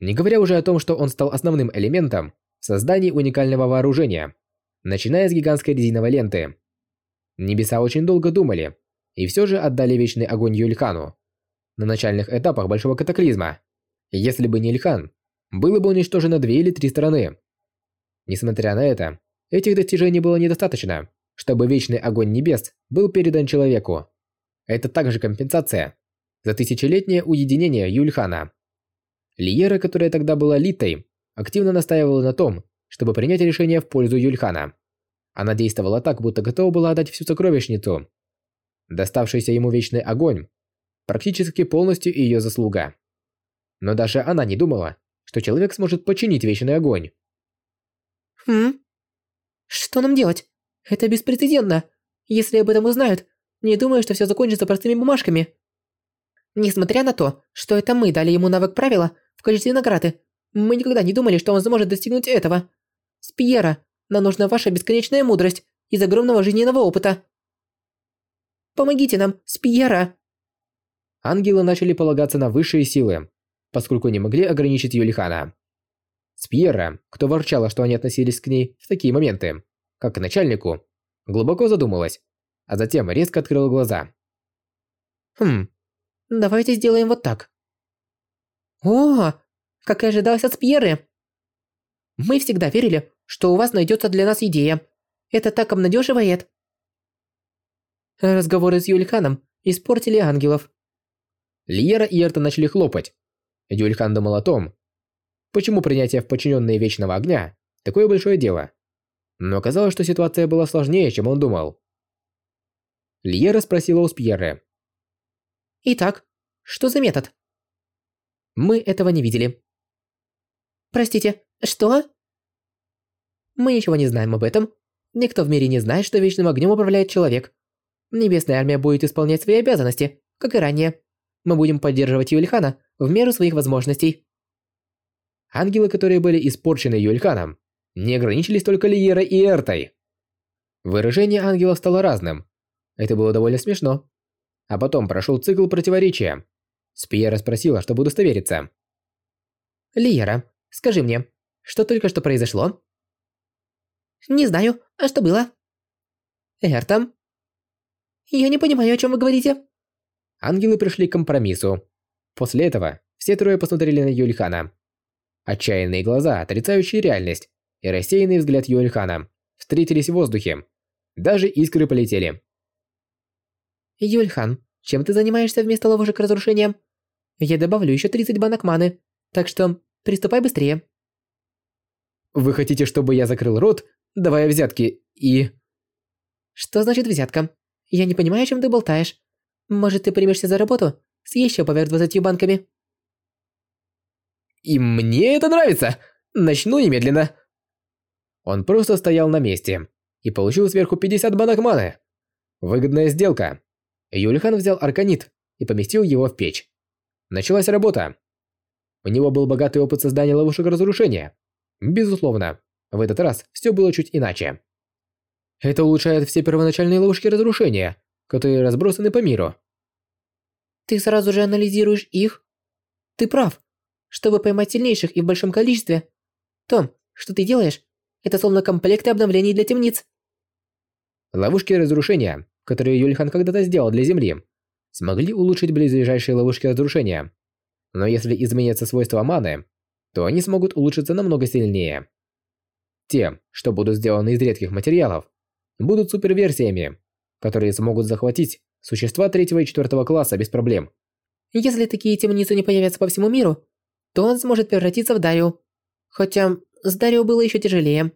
Не говоря уже о том, что он стал основным элементом в создании уникального вооружения, начиная с гигантской резиновой ленты. Небеса очень долго думали, и все же отдали вечный огонь Юльхану. На начальных этапах Большого Катаклизма. Если бы не Ильхан, было бы уничтожено две или три стороны. Несмотря на это, этих достижений было недостаточно, чтобы вечный огонь небес был передан человеку. Это также компенсация за тысячелетнее уединение Юльхана. Лиера, которая тогда была Литой, активно настаивала на том, чтобы принять решение в пользу Юльхана. Она действовала так, будто готова была отдать всю сокровищницу. Доставшийся ему вечный огонь практически полностью ее заслуга. Но даже она не думала, что человек сможет починить вечный огонь. Хм? Что нам делать? Это беспрецедентно. Если об этом узнают, не думаю, что все закончится простыми бумажками. Несмотря на то, что это мы дали ему навык правила в качестве награды, мы никогда не думали, что он сможет достигнуть этого. Спьера, нам нужна ваша бесконечная мудрость из огромного жизненного опыта. Помогите нам, Спьера. Ангелы начали полагаться на высшие силы, поскольку не могли ограничить Юлихана. Спьера, кто ворчала, что они относились к ней в такие моменты, как к начальнику, глубоко задумалась, а затем резко открыла глаза. Хм, давайте сделаем вот так. О, как и ожидалось от Спьеры. Мы всегда верили, что у вас найдется для нас идея. Это так обнадеживает. Разговоры с Юльханом испортили ангелов. Лиера и Эрта начали хлопать. Юльхан думал о том, почему принятие в подчиненные Вечного Огня такое большое дело. Но оказалось, что ситуация была сложнее, чем он думал. Лиера спросила у Спьеры. «Итак, что за метод?» «Мы этого не видели». «Простите, что?» «Мы ничего не знаем об этом. Никто в мире не знает, что Вечным Огнем управляет человек. Небесная Армия будет исполнять свои обязанности, как и ранее. Мы будем поддерживать Юльхана в меру своих возможностей». Ангелы, которые были испорчены Юльханом, не ограничились только Лиерой и Эртой. Выражение ангелов стало разным, это было довольно смешно. А потом прошел цикл противоречия. Спиера спросила, чтобы удостовериться. «Лиера, скажи мне, что только что произошло?» «Не знаю, а что было?» «Эртам?» «Я не понимаю, о чем вы говорите». Ангелы пришли к компромиссу. После этого все трое посмотрели на Юльхана. Отчаянные глаза, отрицающие реальность, и рассеянный взгляд Юльхана встретились в воздухе. Даже искры полетели. Юльхан, чем ты занимаешься вместо ловушек разрушения? Я добавлю еще 30 банок маны, так что приступай быстрее. Вы хотите, чтобы я закрыл рот, давая взятки, и... Что значит взятка? Я не понимаю, чем ты болтаешь. Может, ты примешься за работу с еще поверх 20 банками? И мне это нравится! Начну немедленно. Он просто стоял на месте и получил сверху 50 банок маны. Выгодная сделка. Юлихан взял арканит и поместил его в печь. Началась работа. У него был богатый опыт создания ловушек разрушения. Безусловно, в этот раз все было чуть иначе. Это улучшает все первоначальные ловушки разрушения, которые разбросаны по миру. Ты сразу же анализируешь их? Ты прав. Чтобы поймать сильнейших и в большом количестве. Том, что ты делаешь? Это словно комплекты обновлений для темниц. Ловушки разрушения которые Юльхан когда-то сделал для Земли, смогли улучшить близлежащие ловушки разрушения. Но если изменятся свойства маны, то они смогут улучшиться намного сильнее. Те, что будут сделаны из редких материалов, будут суперверсиями, которые смогут захватить существа третьего и четвертого класса без проблем. Если такие темницы не появятся по всему миру, то он сможет превратиться в Дарью. Хотя с Дарью было еще тяжелее.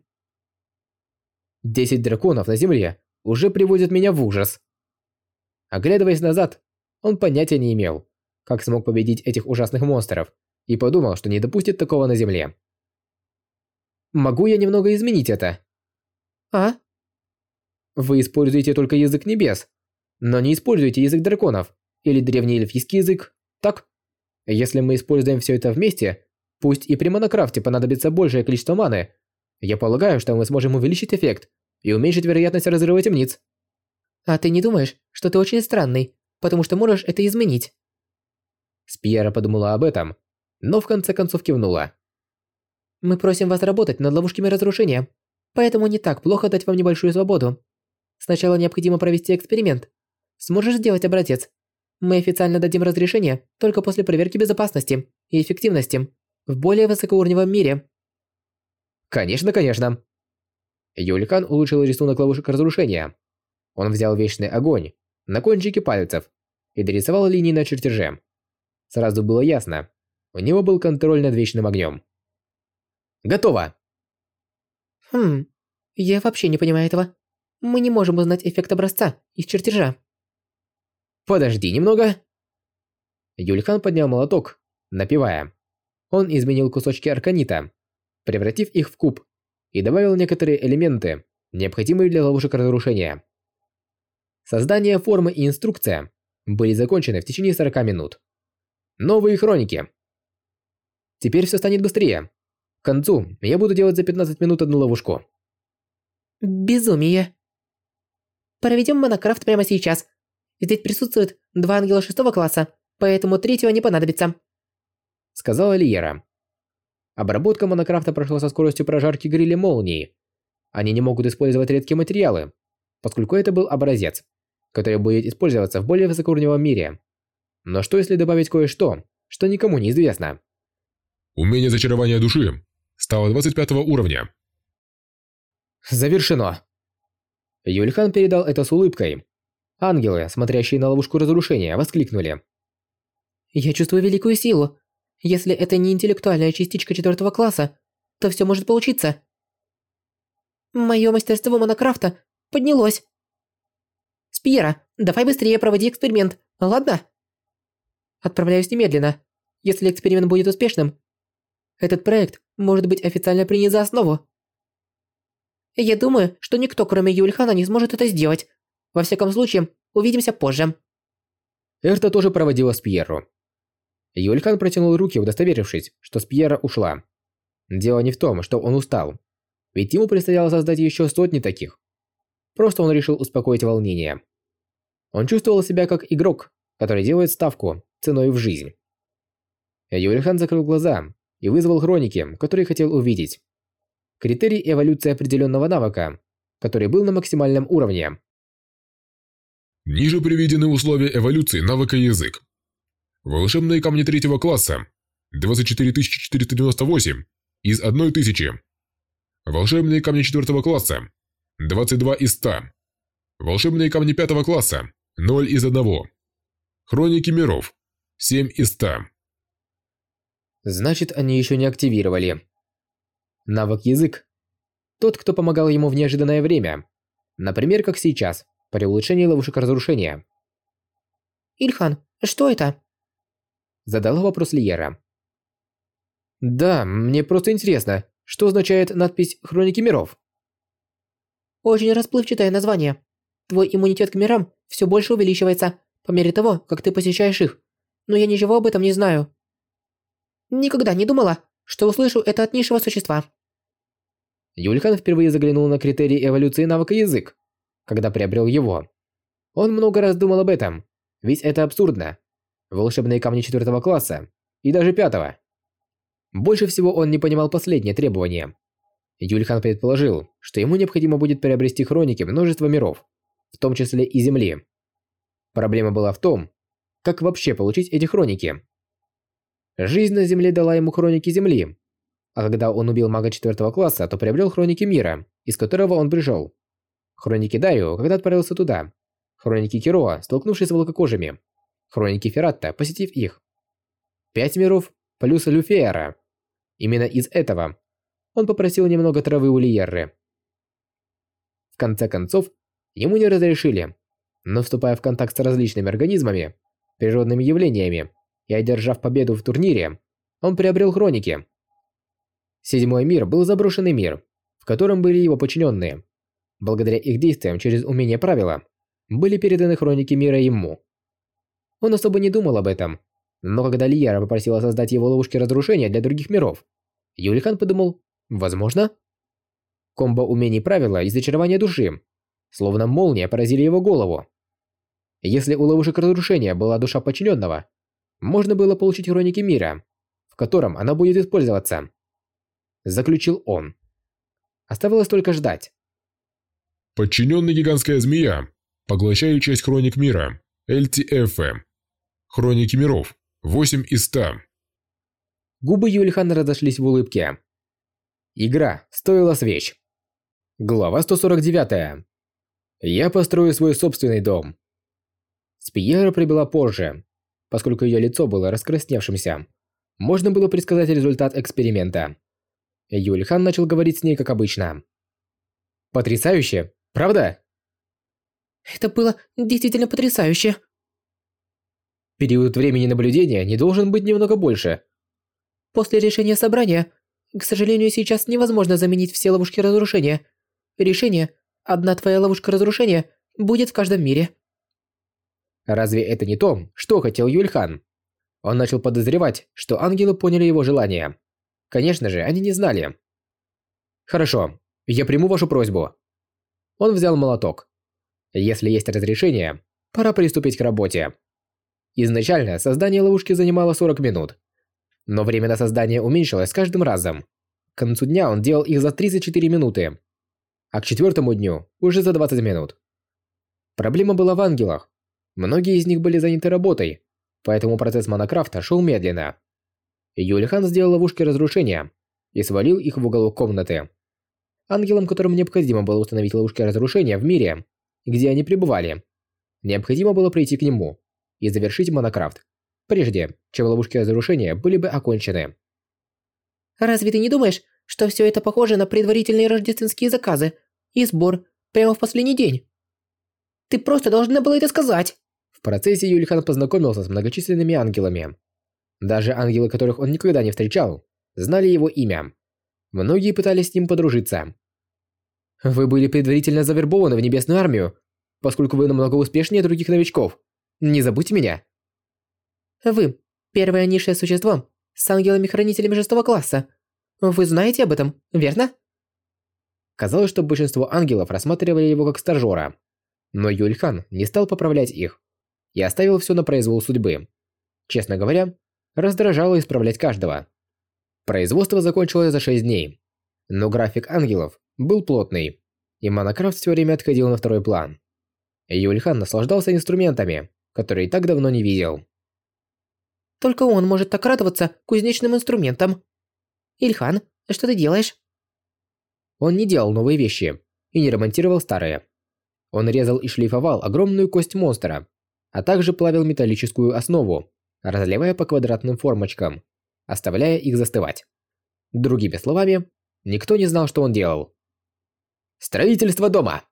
Десять драконов на Земле уже приводит меня в ужас. Оглядываясь назад, он понятия не имел, как смог победить этих ужасных монстров, и подумал, что не допустит такого на Земле. Могу я немного изменить это? А? Вы используете только язык небес, но не используете язык драконов или древний эльфийский язык, так? Если мы используем все это вместе, пусть и при монокрафте понадобится большее количество маны, я полагаю, что мы сможем увеличить эффект и уменьшить вероятность разрыва темниц. А ты не думаешь, что ты очень странный, потому что можешь это изменить? Спьера подумала об этом, но в конце концов кивнула. Мы просим вас работать над ловушками разрушения, поэтому не так плохо дать вам небольшую свободу. Сначала необходимо провести эксперимент. Сможешь сделать образец? Мы официально дадим разрешение только после проверки безопасности и эффективности в более высокоуровневом мире. Конечно, конечно. Юлькан улучшил рисунок ловушек разрушения. Он взял вечный огонь на кончике пальцев и дорисовал линии на чертеже. Сразу было ясно, у него был контроль над вечным огнем. Готово. Хм, я вообще не понимаю этого. Мы не можем узнать эффект образца из чертежа. Подожди немного. Юльхан поднял молоток, напевая. Он изменил кусочки арканита, превратив их в куб, и добавил некоторые элементы, необходимые для ловушек разрушения. Создание формы и инструкция были закончены в течение 40 минут. Новые хроники. Теперь все станет быстрее. К концу я буду делать за 15 минут одну ловушку. Безумие. Проведем монокрафт прямо сейчас. Здесь присутствуют два ангела шестого класса, поэтому третьего не понадобится. Сказала Лиера. Обработка монокрафта прошла со скоростью прожарки гриля молнии. Они не могут использовать редкие материалы, поскольку это был образец, который будет использоваться в более высокоуровневом мире. Но что если добавить кое-что, что никому не известно? Умение зачарования души стало 25 уровня. Завершено. Юльхан передал это с улыбкой. Ангелы, смотрящие на ловушку разрушения, воскликнули. Я чувствую великую силу. Если это не интеллектуальная частичка четвертого класса, то все может получиться. Мое мастерство монокрафта поднялось. Спьера, давай быстрее проводи эксперимент, ладно? Отправляюсь немедленно. Если эксперимент будет успешным, этот проект может быть официально принят за основу. Я думаю, что никто, кроме Юльхана, не сможет это сделать. Во всяком случае, увидимся позже. Эрта тоже проводила Спьеру. Юльхан протянул руки, удостоверившись, что Спьера ушла. Дело не в том, что он устал. Ведь ему предстояло создать еще сотни таких. Просто он решил успокоить волнение. Он чувствовал себя как игрок, который делает ставку ценой в жизнь. Юльхан закрыл глаза и вызвал хроники, которые хотел увидеть. Критерий эволюции определенного навыка, который был на максимальном уровне. Ниже приведены условия эволюции навыка язык. Волшебные камни третьего класса 24498 из 1000. Волшебные камни четвертого класса 22 из 100. Волшебные камни пятого класса 0 из 1. Хроники миров 7 из 100. Значит, они еще не активировали. Навык язык. Тот, кто помогал ему в неожиданное время. Например, как сейчас, при улучшении ловушек разрушения. Ильхан, что это? Задала вопрос Лиера. Да, мне просто интересно, что означает надпись «Хроники миров»? Очень расплывчатое название. Твой иммунитет к мирам все больше увеличивается по мере того, как ты посещаешь их. Но я ничего об этом не знаю. Никогда не думала, что услышу это от низшего существа. Юльхан впервые заглянул на критерий эволюции навыка язык, когда приобрел его. Он много раз думал об этом, ведь это абсурдно. Волшебные камни четвертого класса и даже пятого. Больше всего он не понимал последнее требование. Юльхан предположил, что ему необходимо будет приобрести хроники множества миров, в том числе и Земли. Проблема была в том, как вообще получить эти хроники. Жизнь на Земле дала ему хроники Земли. А когда он убил мага четвертого класса, то приобрел хроники мира, из которого он пришел. Хроники Дарио, когда отправился туда. Хроники Кироа, столкнувшись с волкокожими. Хроники Фератта, посетив их. Пять миров плюс Люфеера. Именно из этого он попросил немного травы у Лиерры. В конце концов, ему не разрешили, но вступая в контакт с различными организмами, природными явлениями, и одержав победу в турнире, он приобрел хроники. Седьмой мир был заброшенный мир, в котором были его подчиненные. Благодаря их действиям через умение правила, были переданы хроники мира ему. Он особо не думал об этом, но когда Лиера попросила создать его ловушки разрушения для других миров, Юлихан подумал, возможно? Комбо умений правила и зачарования души, словно молния поразили его голову. Если у ловушек разрушения была душа подчиненного, можно было получить хроники мира, в котором она будет использоваться. Заключил он. Оставалось только ждать. Подчиненный гигантская змея, поглощаю часть хроник мира, LTF. Хроники миров, 8 из 100. Губы Юльхана разошлись в улыбке. Игра стоила свеч. Глава 149. Я построю свой собственный дом. Спиера прибыла позже, поскольку ее лицо было раскрасневшимся. Можно было предсказать результат эксперимента. Юльхан начал говорить с ней как обычно. «Потрясающе, правда?» Это было действительно потрясающе. Период времени наблюдения не должен быть немного больше. После решения собрания, к сожалению, сейчас невозможно заменить все ловушки разрушения. Решение «Одна твоя ловушка разрушения» будет в каждом мире. Разве это не то, что хотел Юльхан? Он начал подозревать, что ангелы поняли его желание. Конечно же, они не знали. Хорошо, я приму вашу просьбу. Он взял молоток. Если есть разрешение, пора приступить к работе. Изначально создание ловушки занимало 40 минут. Но время на создание уменьшилось с каждым разом. К концу дня он делал их за 34 минуты. А к четвертому дню уже за 20 минут. Проблема была в ангелах. Многие из них были заняты работой, поэтому процесс Монокрафта шел медленно. Юлихан сделал ловушки разрушения и свалил их в уголок комнаты. Ангелам, которым необходимо было установить ловушки разрушения в мире, где они пребывали, необходимо было прийти к нему и завершить Монокрафт, прежде чем ловушки разрушения были бы окончены. Разве ты не думаешь, что все это похоже на предварительные рождественские заказы и сбор прямо в последний день? Ты просто должна была это сказать. В процессе Юлихан познакомился с многочисленными ангелами. Даже ангелы, которых он никогда не встречал, знали его имя. Многие пытались с ним подружиться. Вы были предварительно завербованы в Небесную Армию, поскольку вы намного успешнее других новичков. Не забудьте меня. Вы – первое низшее существо с ангелами-хранителями шестого класса. Вы знаете об этом, верно? Казалось, что большинство ангелов рассматривали его как стажера. Но Юльхан не стал поправлять их и оставил все на произвол судьбы. Честно говоря, раздражало исправлять каждого. Производство закончилось за 6 дней, но график ангелов был плотный, и Монокрафт все время отходил на второй план. Юльхан наслаждался инструментами, которые и так давно не видел. Только он может так радоваться кузнечным инструментам. Ильхан, что ты делаешь? Он не делал новые вещи и не ремонтировал старые. Он резал и шлифовал огромную кость монстра, а также плавил металлическую основу, разливая по квадратным формочкам, оставляя их застывать. Другими словами, никто не знал, что он делал. Строительство дома.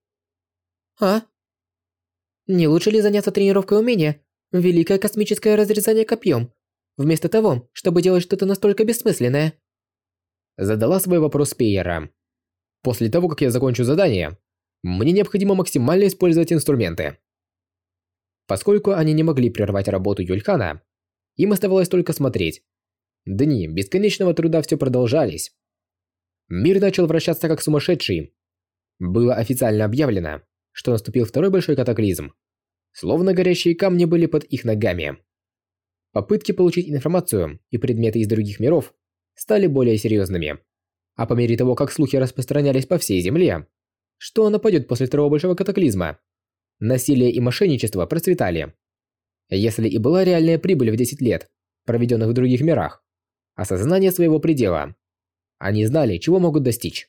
А? Не лучше ли заняться тренировкой умения Великое космическое разрезание копьем, вместо того, чтобы делать что-то настолько бессмысленное? Задала свой вопрос Пейера. После того, как я закончу задание, мне необходимо максимально использовать инструменты. Поскольку они не могли прервать работу Юльхана, им оставалось только смотреть. Дни бесконечного труда все продолжались. Мир начал вращаться как сумасшедший. Было официально объявлено, что наступил второй большой катаклизм. Словно горящие камни были под их ногами. Попытки получить информацию и предметы из других миров стали более серьезными. А по мере того, как слухи распространялись по всей Земле, что нападет после второго большого катаклизма, насилие и мошенничество процветали. Если и была реальная прибыль в 10 лет, проведенных в других мирах, осознание своего предела, они знали, чего могут достичь.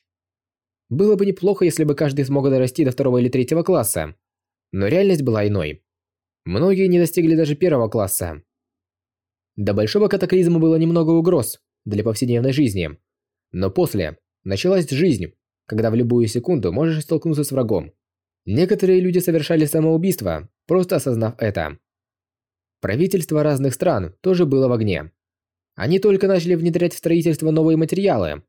Было бы неплохо, если бы каждый смог дорасти до второго или третьего класса, но реальность была иной. Многие не достигли даже первого класса. До большого катаклизма было немного угроз для повседневной жизни, но после началась жизнь, когда в любую секунду можешь столкнуться с врагом. Некоторые люди совершали самоубийство, просто осознав это. Правительство разных стран тоже было в огне. Они только начали внедрять в строительство новые материалы,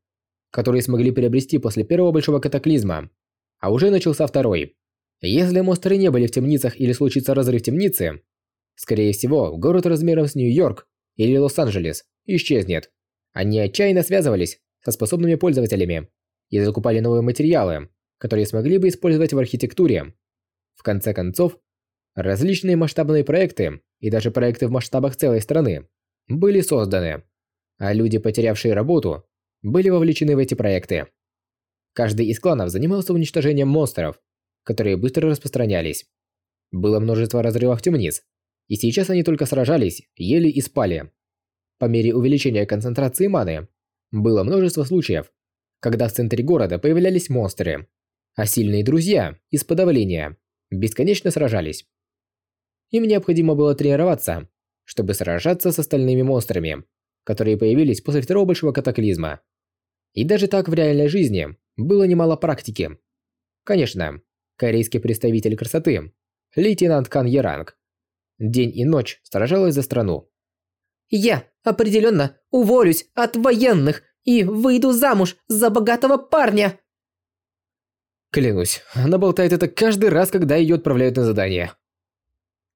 которые смогли приобрести после первого большого катаклизма, а уже начался второй. Если монстры не были в темницах или случится разрыв темницы, скорее всего, город размером с Нью-Йорк или Лос-Анджелес исчезнет. Они отчаянно связывались со способными пользователями и закупали новые материалы, которые смогли бы использовать в архитектуре. В конце концов, различные масштабные проекты и даже проекты в масштабах целой страны были созданы. а люди, потерявшие работу, были вовлечены в эти проекты. Каждый из кланов занимался уничтожением монстров, которые быстро распространялись. Было множество разрывов темниц, и сейчас они только сражались, ели и спали. По мере увеличения концентрации маны, было множество случаев, когда в центре города появлялись монстры, а сильные друзья из подавления бесконечно сражались. Им необходимо было тренироваться, чтобы сражаться с остальными монстрами, которые появились после второго большого катаклизма. И даже так в реальной жизни было немало практики. Конечно, корейский представитель красоты, лейтенант Кан Яранг, день и ночь сражалась за страну. «Я определенно уволюсь от военных и выйду замуж за богатого парня!» Клянусь, она болтает это каждый раз, когда ее отправляют на задание.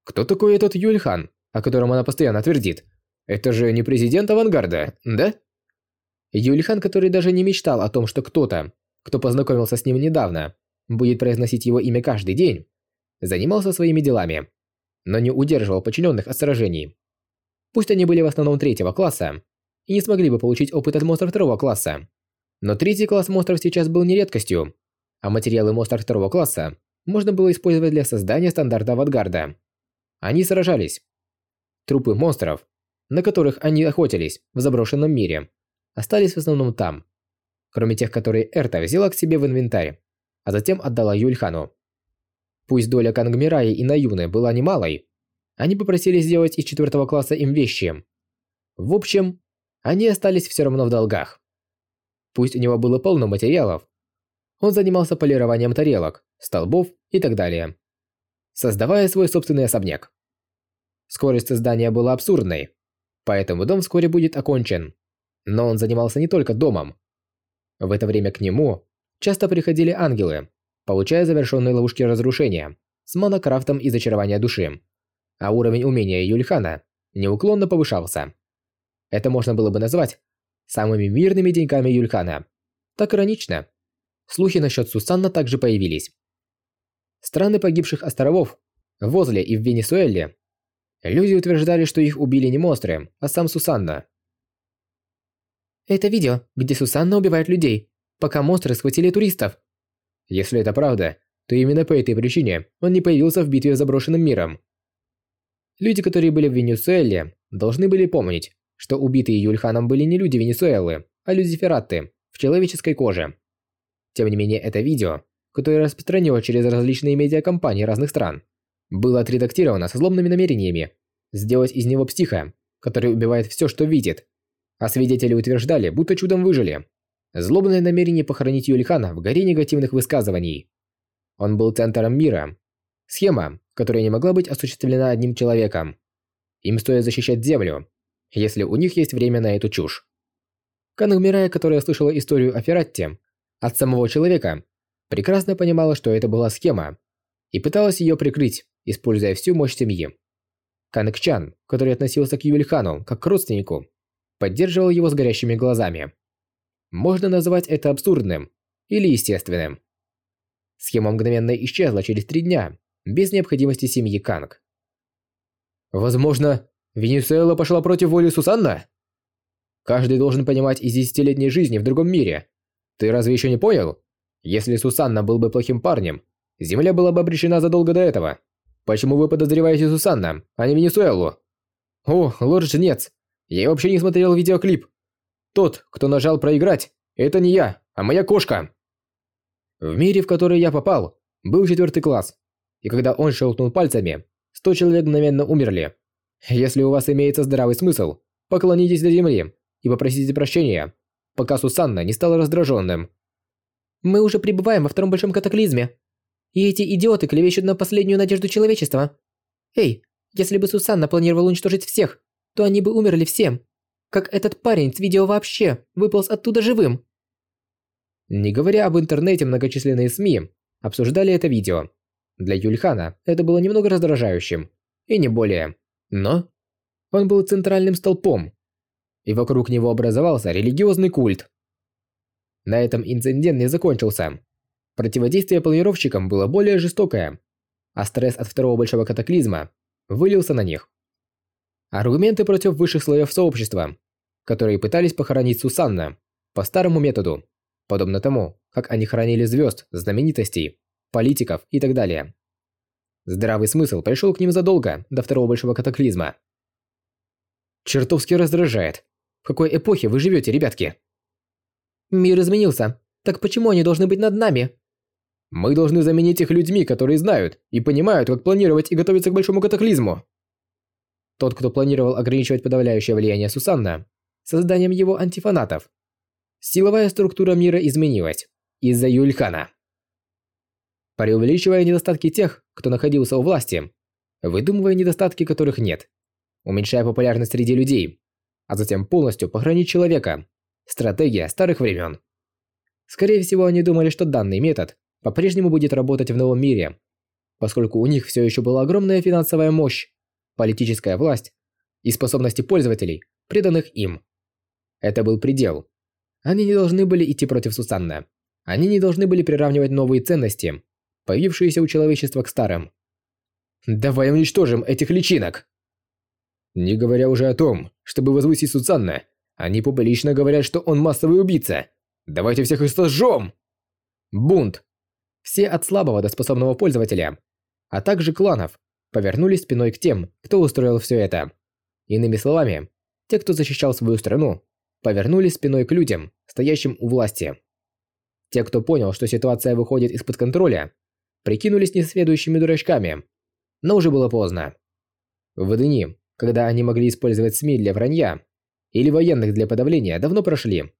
Кто такой этот Юльхан, о котором она постоянно твердит? Это же не президент авангарда, да? Юльхан, который даже не мечтал о том, что кто-то, кто познакомился с ним недавно, будет произносить его имя каждый день, занимался своими делами, но не удерживал подчиненных от сражений. Пусть они были в основном третьего класса и не смогли бы получить опыт от монстров второго класса, но третий класс монстров сейчас был не редкостью, а материалы монстров второго класса можно было использовать для создания стандарта авангарда. Они сражались. Трупы монстров, на которых они охотились в заброшенном мире, остались в основном там, кроме тех, которые Эрта взяла к себе в инвентарь, а затем отдала Юльхану. Пусть доля Кангмираи и Наюны была немалой, они попросили сделать из четвертого класса им вещи. В общем, они остались все равно в долгах. Пусть у него было полно материалов, он занимался полированием тарелок, столбов и так далее, создавая свой собственный особняк. Скорость создания была абсурдной, поэтому дом вскоре будет окончен. Но он занимался не только домом. В это время к нему часто приходили ангелы, получая завершенные ловушки разрушения с монокрафтом и зачарования души. А уровень умения Юльхана неуклонно повышался. Это можно было бы назвать самыми мирными деньками Юльхана. Так иронично. Слухи насчет Сусанна также появились. Страны погибших островов возле и в Венесуэле Люди утверждали, что их убили не монстры, а сам Сусанна. Это видео, где Сусанна убивает людей, пока монстры схватили туристов. Если это правда, то именно по этой причине он не появился в битве с заброшенным миром. Люди, которые были в Венесуэле, должны были помнить, что убитые Юльханом были не люди Венесуэлы, а люди Ферратты в человеческой коже. Тем не менее, это видео, которое распространилось через различные медиакомпании разных стран, было отредактировано со злобными намерениями сделать из него психа, который убивает все, что видит. А свидетели утверждали, будто чудом выжили. Злобное намерение похоронить Юлихана в горе негативных высказываний. Он был центром мира. Схема, которая не могла быть осуществлена одним человеком. Им стоит защищать Землю, если у них есть время на эту чушь. Кангмирая, которая слышала историю о Фератте от самого человека, прекрасно понимала, что это была схема, и пыталась ее прикрыть используя всю мощь семьи. Канекчан, который относился к Юльхану как к родственнику, поддерживал его с горящими глазами. Можно назвать это абсурдным или естественным. Схема мгновенно исчезла через три дня, без необходимости семьи Канг. Возможно, Венесуэла пошла против воли Сусанна? Каждый должен понимать из десятилетней жизни в другом мире. Ты разве еще не понял? Если Сусанна был бы плохим парнем, Земля была бы обречена задолго до этого. Почему вы подозреваете Сусанна, а не Венесуэлу? О, лорд-жнец. Я вообще не смотрел видеоклип. Тот, кто нажал проиграть, это не я, а моя кошка. В мире, в который я попал, был четвертый класс. И когда он щелкнул пальцами, сто человек мгновенно умерли. Если у вас имеется здравый смысл, поклонитесь до земли и попросите прощения, пока Сусанна не стала раздраженным. Мы уже пребываем во втором большом катаклизме. И эти идиоты клевещут на последнюю надежду человечества. Эй, если бы Сусанна планировала уничтожить всех, то они бы умерли всем. Как этот парень с видео вообще выполз оттуда живым. Не говоря об интернете, многочисленные СМИ обсуждали это видео. Для Юльхана это было немного раздражающим. И не более. Но он был центральным столпом. И вокруг него образовался религиозный культ. На этом инцидент не закончился. Противодействие планировщикам было более жестокое, а стресс от второго большого катаклизма вылился на них. Аргументы против высших слоев сообщества которые пытались похоронить Сусанна по старому методу, подобно тому, как они хоронили звезд, знаменитостей, политиков и так далее. Здравый смысл пришел к ним задолго до второго большого катаклизма. Чертовски раздражает. В какой эпохе вы живете, ребятки? Мир изменился. Так почему они должны быть над нами? Мы должны заменить их людьми, которые знают и понимают, как планировать и готовиться к большому катаклизму. Тот, кто планировал ограничивать подавляющее влияние Сусанна, созданием его антифанатов. Силовая структура мира изменилась из-за Юльхана. Преувеличивая недостатки тех, кто находился у власти, выдумывая недостатки, которых нет, уменьшая популярность среди людей, а затем полностью похоронить человека. Стратегия старых времен. Скорее всего, они думали, что данный метод по-прежнему будет работать в новом мире, поскольку у них все еще была огромная финансовая мощь, политическая власть и способности пользователей, преданных им. Это был предел. Они не должны были идти против Сусанна. Они не должны были приравнивать новые ценности, появившиеся у человечества к старым. «Давай уничтожим этих личинок!» Не говоря уже о том, чтобы возвысить Сусанна, они публично говорят, что он массовый убийца. Давайте всех их сожжем! Бунт. Все от слабого до способного пользователя, а также кланов, повернулись спиной к тем, кто устроил все это. Иными словами, те, кто защищал свою страну, повернулись спиной к людям, стоящим у власти. Те, кто понял, что ситуация выходит из-под контроля, прикинулись несведущими дурачками, но уже было поздно. В дни, когда они могли использовать СМИ для вранья или военных для подавления, давно прошли.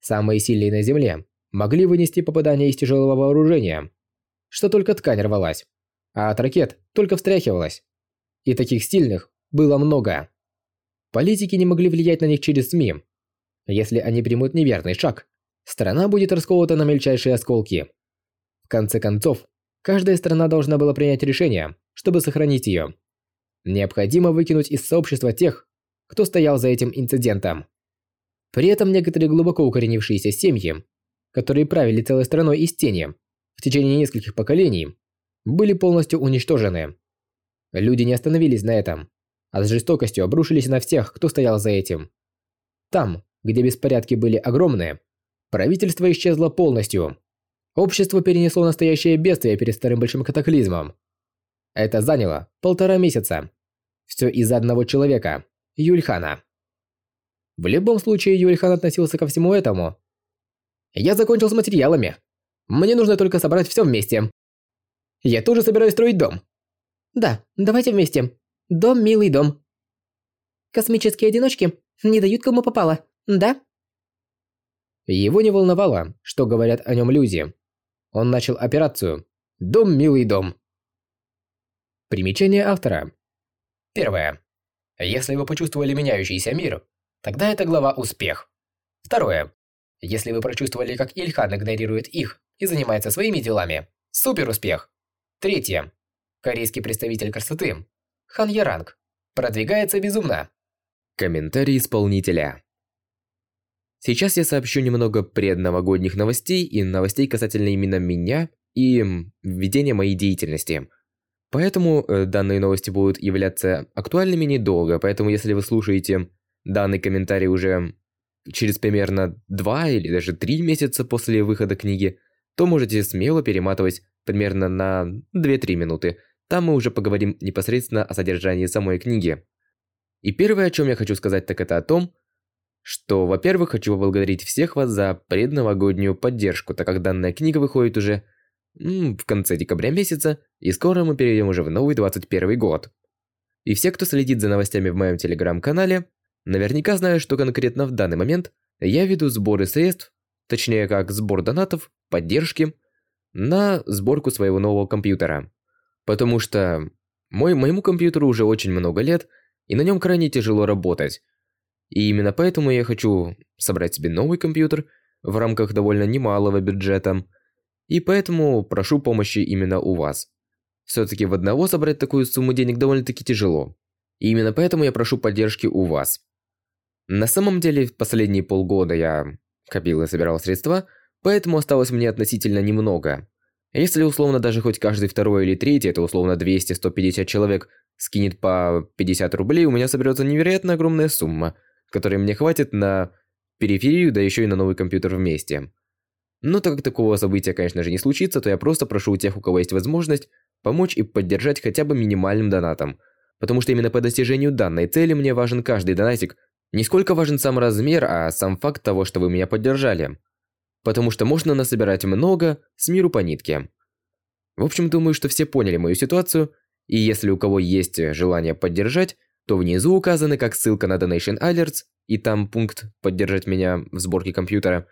Самые сильные на Земле могли вынести попадание из тяжелого вооружения, что только ткань рвалась, а от ракет только встряхивалась. И таких сильных было много. Политики не могли влиять на них через СМИ. Если они примут неверный шаг, страна будет расколота на мельчайшие осколки. В конце концов, каждая страна должна была принять решение, чтобы сохранить ее. Необходимо выкинуть из сообщества тех, кто стоял за этим инцидентом. При этом некоторые глубоко укоренившиеся семьи, которые правили целой страной из тени в течение нескольких поколений, были полностью уничтожены. Люди не остановились на этом, а с жестокостью обрушились на всех, кто стоял за этим. Там, где беспорядки были огромные, правительство исчезло полностью. Общество перенесло настоящее бедствие перед старым большим катаклизмом. Это заняло полтора месяца. Все из-за одного человека – Юльхана. В любом случае, Юльхан относился ко всему этому. Я закончил с материалами. Мне нужно только собрать все вместе. Я тоже собираюсь строить дом. Да, давайте вместе. Дом, милый дом. Космические одиночки не дают кому попало, да? Его не волновало, что говорят о нем люди. Он начал операцию «Дом, милый дом». Примечание автора. Первое. Если вы почувствовали меняющийся мир, тогда это глава «Успех». Второе. Если вы прочувствовали, как Ильхан игнорирует их и занимается своими делами, супер успех. Третье. Корейский представитель красоты, Хан Яранг, продвигается безумно. Комментарий исполнителя. Сейчас я сообщу немного предновогодних новостей и новостей касательно именно меня и введения моей деятельности – Поэтому э, данные новости будут являться актуальными недолго, поэтому если вы слушаете данный комментарий уже через примерно 2 или даже 3 месяца после выхода книги, то можете смело перематывать примерно на 2-3 минуты. Там мы уже поговорим непосредственно о содержании самой книги. И первое, о чем я хочу сказать, так это о том, что, во-первых, хочу поблагодарить всех вас за предновогоднюю поддержку, так как данная книга выходит уже в конце декабря месяца, и скоро мы перейдем уже в новый 21 год. И все, кто следит за новостями в моем телеграм-канале, наверняка знают, что конкретно в данный момент я веду сборы средств, точнее как сбор донатов, поддержки, на сборку своего нового компьютера. Потому что мой, моему компьютеру уже очень много лет, и на нем крайне тяжело работать. И именно поэтому я хочу собрать себе новый компьютер в рамках довольно немалого бюджета – и поэтому прошу помощи именно у вас. Все-таки в одного собрать такую сумму денег довольно-таки тяжело. И именно поэтому я прошу поддержки у вас. На самом деле, в последние полгода я копил и собирал средства, поэтому осталось мне относительно немного. Если условно даже хоть каждый второй или третий, это условно 200-150 человек, скинет по 50 рублей, у меня соберется невероятно огромная сумма, которой мне хватит на периферию, да еще и на новый компьютер вместе. Но так как такого события, конечно же, не случится, то я просто прошу у тех, у кого есть возможность, помочь и поддержать хотя бы минимальным донатом. Потому что именно по достижению данной цели мне важен каждый донатик. Не сколько важен сам размер, а сам факт того, что вы меня поддержали. Потому что можно насобирать много с миру по нитке. В общем, думаю, что все поняли мою ситуацию, и если у кого есть желание поддержать, то внизу указаны как ссылка на Donation Alerts, и там пункт «Поддержать меня в сборке компьютера»,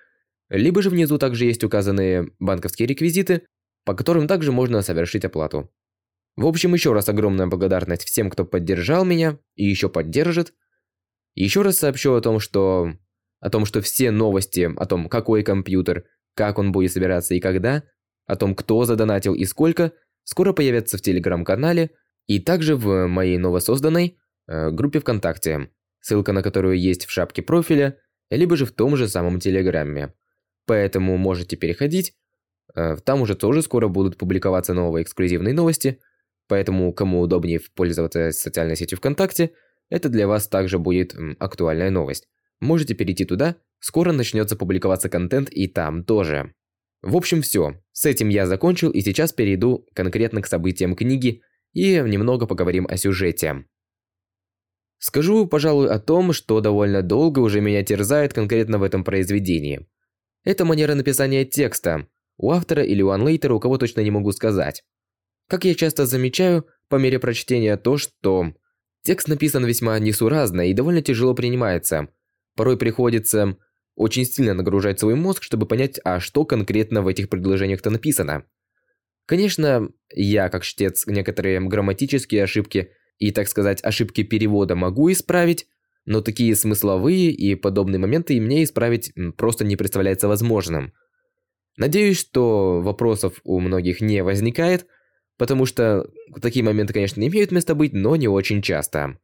либо же внизу также есть указанные банковские реквизиты, по которым также можно совершить оплату. В общем, еще раз огромная благодарность всем, кто поддержал меня и еще поддержит. Еще раз сообщу о том, что о том, что все новости о том, какой компьютер, как он будет собираться и когда, о том, кто задонатил и сколько, скоро появятся в телеграм-канале и также в моей новосозданной э, группе ВКонтакте, ссылка на которую есть в шапке профиля, либо же в том же самом телеграме. Поэтому можете переходить, э, там уже тоже скоро будут публиковаться новые эксклюзивные новости, поэтому кому удобнее пользоваться социальной сетью ВКонтакте, это для вас также будет актуальная новость. Можете перейти туда, скоро начнется публиковаться контент и там тоже. В общем, все. С этим я закончил и сейчас перейду конкретно к событиям книги и немного поговорим о сюжете. Скажу, пожалуй, о том, что довольно долго уже меня терзает конкретно в этом произведении. Это манера написания текста. У автора или у анлейтера, у кого точно не могу сказать. Как я часто замечаю, по мере прочтения то, что текст написан весьма несуразно и довольно тяжело принимается. Порой приходится очень сильно нагружать свой мозг, чтобы понять, а что конкретно в этих предложениях-то написано. Конечно, я, как чтец, некоторые грамматические ошибки и, так сказать, ошибки перевода могу исправить, но такие смысловые и подобные моменты мне исправить просто не представляется возможным. Надеюсь, что вопросов у многих не возникает, потому что такие моменты, конечно, имеют место быть, но не очень часто.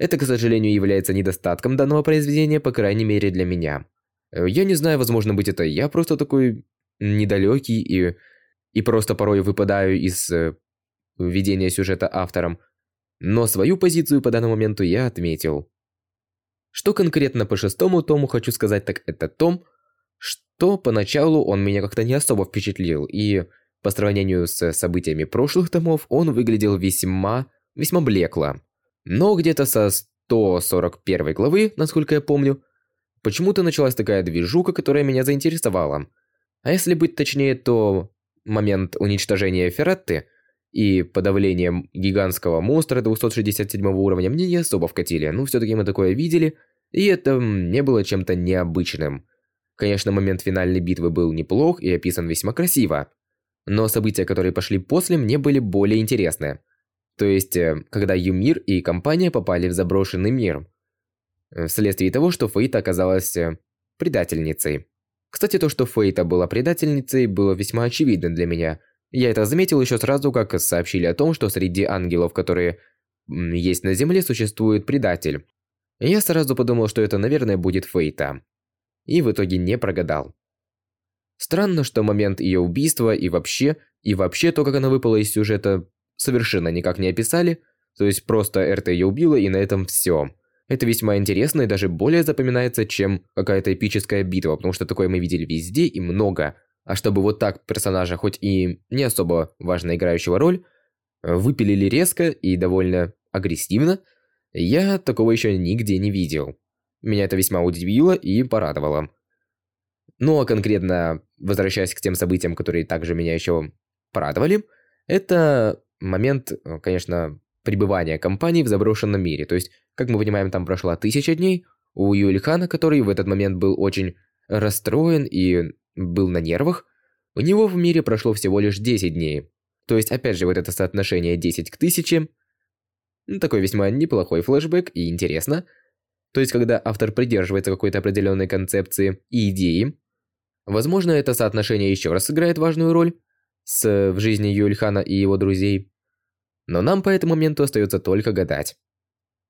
Это, к сожалению, является недостатком данного произведения, по крайней мере для меня. Э, я не знаю, возможно быть это я просто такой недалекий и, и просто порой выпадаю из э, ведения сюжета автором, но свою позицию по данному моменту я отметил. Что конкретно по шестому тому хочу сказать, так это том, что поначалу он меня как-то не особо впечатлил, и по сравнению с событиями прошлых томов он выглядел весьма, весьма блекло. Но где-то со 141 главы, насколько я помню, почему-то началась такая движуха, которая меня заинтересовала. А если быть точнее, то момент уничтожения Ферратты и подавлением гигантского монстра 267 уровня мне не особо вкатили, но все-таки мы такое видели, и это не было чем-то необычным. Конечно, момент финальной битвы был неплох и описан весьма красиво, но события, которые пошли после, мне были более интересны. То есть, э, когда Юмир и компания попали в заброшенный мир. Э, вследствие того, что Фейта оказалась э, предательницей. Кстати, то, что Фейта была предательницей, было весьма очевидно для меня. Я это заметил еще сразу, как сообщили о том, что среди ангелов, которые есть на Земле, существует предатель. Я сразу подумал, что это, наверное, будет Фейта. И в итоге не прогадал. Странно, что момент ее убийства и вообще, и вообще то, как она выпала из сюжета, совершенно никак не описали, то есть просто РТ ее убила и на этом все. Это весьма интересно и даже более запоминается, чем какая-то эпическая битва, потому что такое мы видели везде и много. А чтобы вот так персонажа, хоть и не особо важно играющего роль, выпилили резко и довольно агрессивно, я такого еще нигде не видел. Меня это весьма удивило и порадовало. Ну а конкретно, возвращаясь к тем событиям, которые также меня еще порадовали, это момент, э, конечно, пребывания компании в заброшенном мире. То есть, как мы понимаем, там прошла тысяча дней. У Юльхана, который в этот момент был очень расстроен и был на нервах, у него в мире прошло всего лишь 10 дней. То есть, опять же, вот это соотношение 10 к 1000. Ну, такой весьма неплохой флешбэк и интересно. То есть, когда автор придерживается какой-то определенной концепции и идеи, возможно, это соотношение еще раз сыграет важную роль с, в жизни Юльхана и его друзей но нам по этому моменту остается только гадать.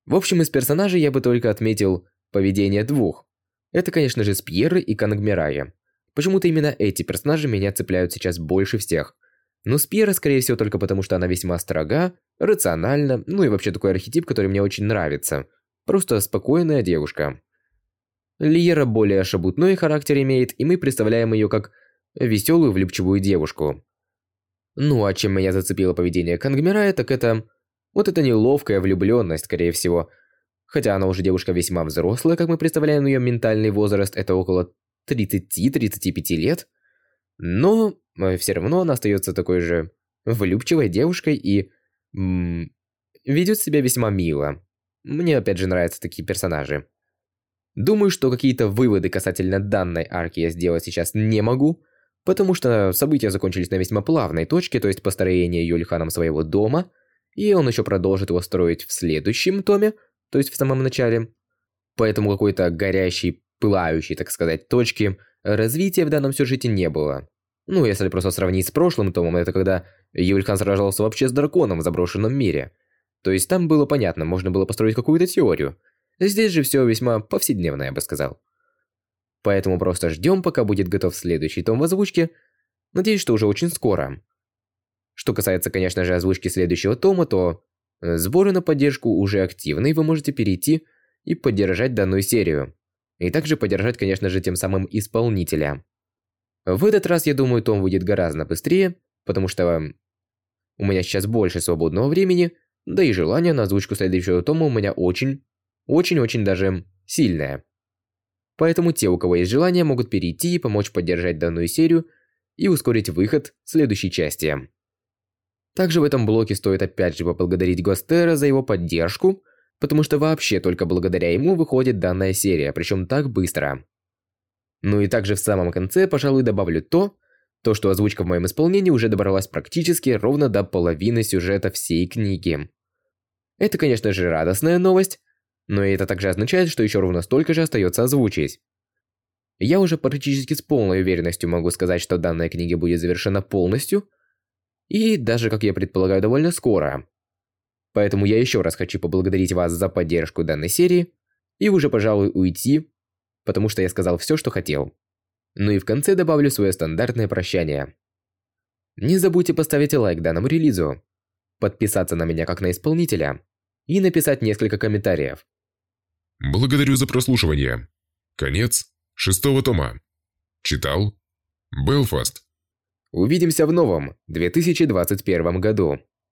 В общем, из персонажей я бы только отметил поведение двух. Это, конечно же, Спьеры и Кангмирая. Почему-то именно эти персонажи меня цепляют сейчас больше всех. Но Спьера, скорее всего, только потому, что она весьма строга, рациональна, ну и вообще такой архетип, который мне очень нравится. Просто спокойная девушка. Лиера более шабутной характер имеет, и мы представляем ее как веселую влюбчивую девушку. Ну а чем меня зацепило поведение Кангмирая, так это... Вот эта неловкая влюбленность, скорее всего. Хотя она уже девушка весьма взрослая, как мы представляем ее ментальный возраст, это около 30-35 лет. Но э, все равно она остается такой же влюбчивой девушкой и... ведет себя весьма мило. Мне опять же нравятся такие персонажи. Думаю, что какие-то выводы касательно данной арки я сделать сейчас не могу, потому что события закончились на весьма плавной точке, то есть построение Юльханом своего дома, и он еще продолжит его строить в следующем томе, то есть в самом начале. Поэтому какой-то горящей, пылающей, так сказать, точки развития в данном сюжете не было. Ну, если просто сравнить с прошлым томом, это когда Юльхан сражался вообще с драконом в заброшенном мире. То есть там было понятно, можно было построить какую-то теорию. Здесь же все весьма повседневно, я бы сказал. Поэтому просто ждем, пока будет готов следующий том в озвучке. Надеюсь, что уже очень скоро. Что касается, конечно же, озвучки следующего тома, то сборы на поддержку уже активны, и вы можете перейти и поддержать данную серию. И также поддержать, конечно же, тем самым исполнителя. В этот раз, я думаю, том выйдет гораздо быстрее, потому что у меня сейчас больше свободного времени, да и желание на озвучку следующего тома у меня очень, очень-очень даже сильное. Поэтому те, у кого есть желание, могут перейти и помочь поддержать данную серию и ускорить выход следующей части. Также в этом блоке стоит опять же поблагодарить Гостера за его поддержку, потому что вообще только благодаря ему выходит данная серия, причем так быстро. Ну и также в самом конце, пожалуй, добавлю то, то, что озвучка в моем исполнении уже добралась практически ровно до половины сюжета всей книги. Это, конечно же, радостная новость, но это также означает, что еще ровно столько же остается озвучить. Я уже практически с полной уверенностью могу сказать, что данная книга будет завершена полностью, и даже, как я предполагаю, довольно скоро. Поэтому я еще раз хочу поблагодарить вас за поддержку данной серии, и уже, пожалуй, уйти, потому что я сказал все, что хотел. Ну и в конце добавлю свое стандартное прощание. Не забудьте поставить лайк данному релизу, подписаться на меня как на исполнителя и написать несколько комментариев. Благодарю за прослушивание. Конец шестого тома. Читал Белфаст. Увидимся в новом 2021 году.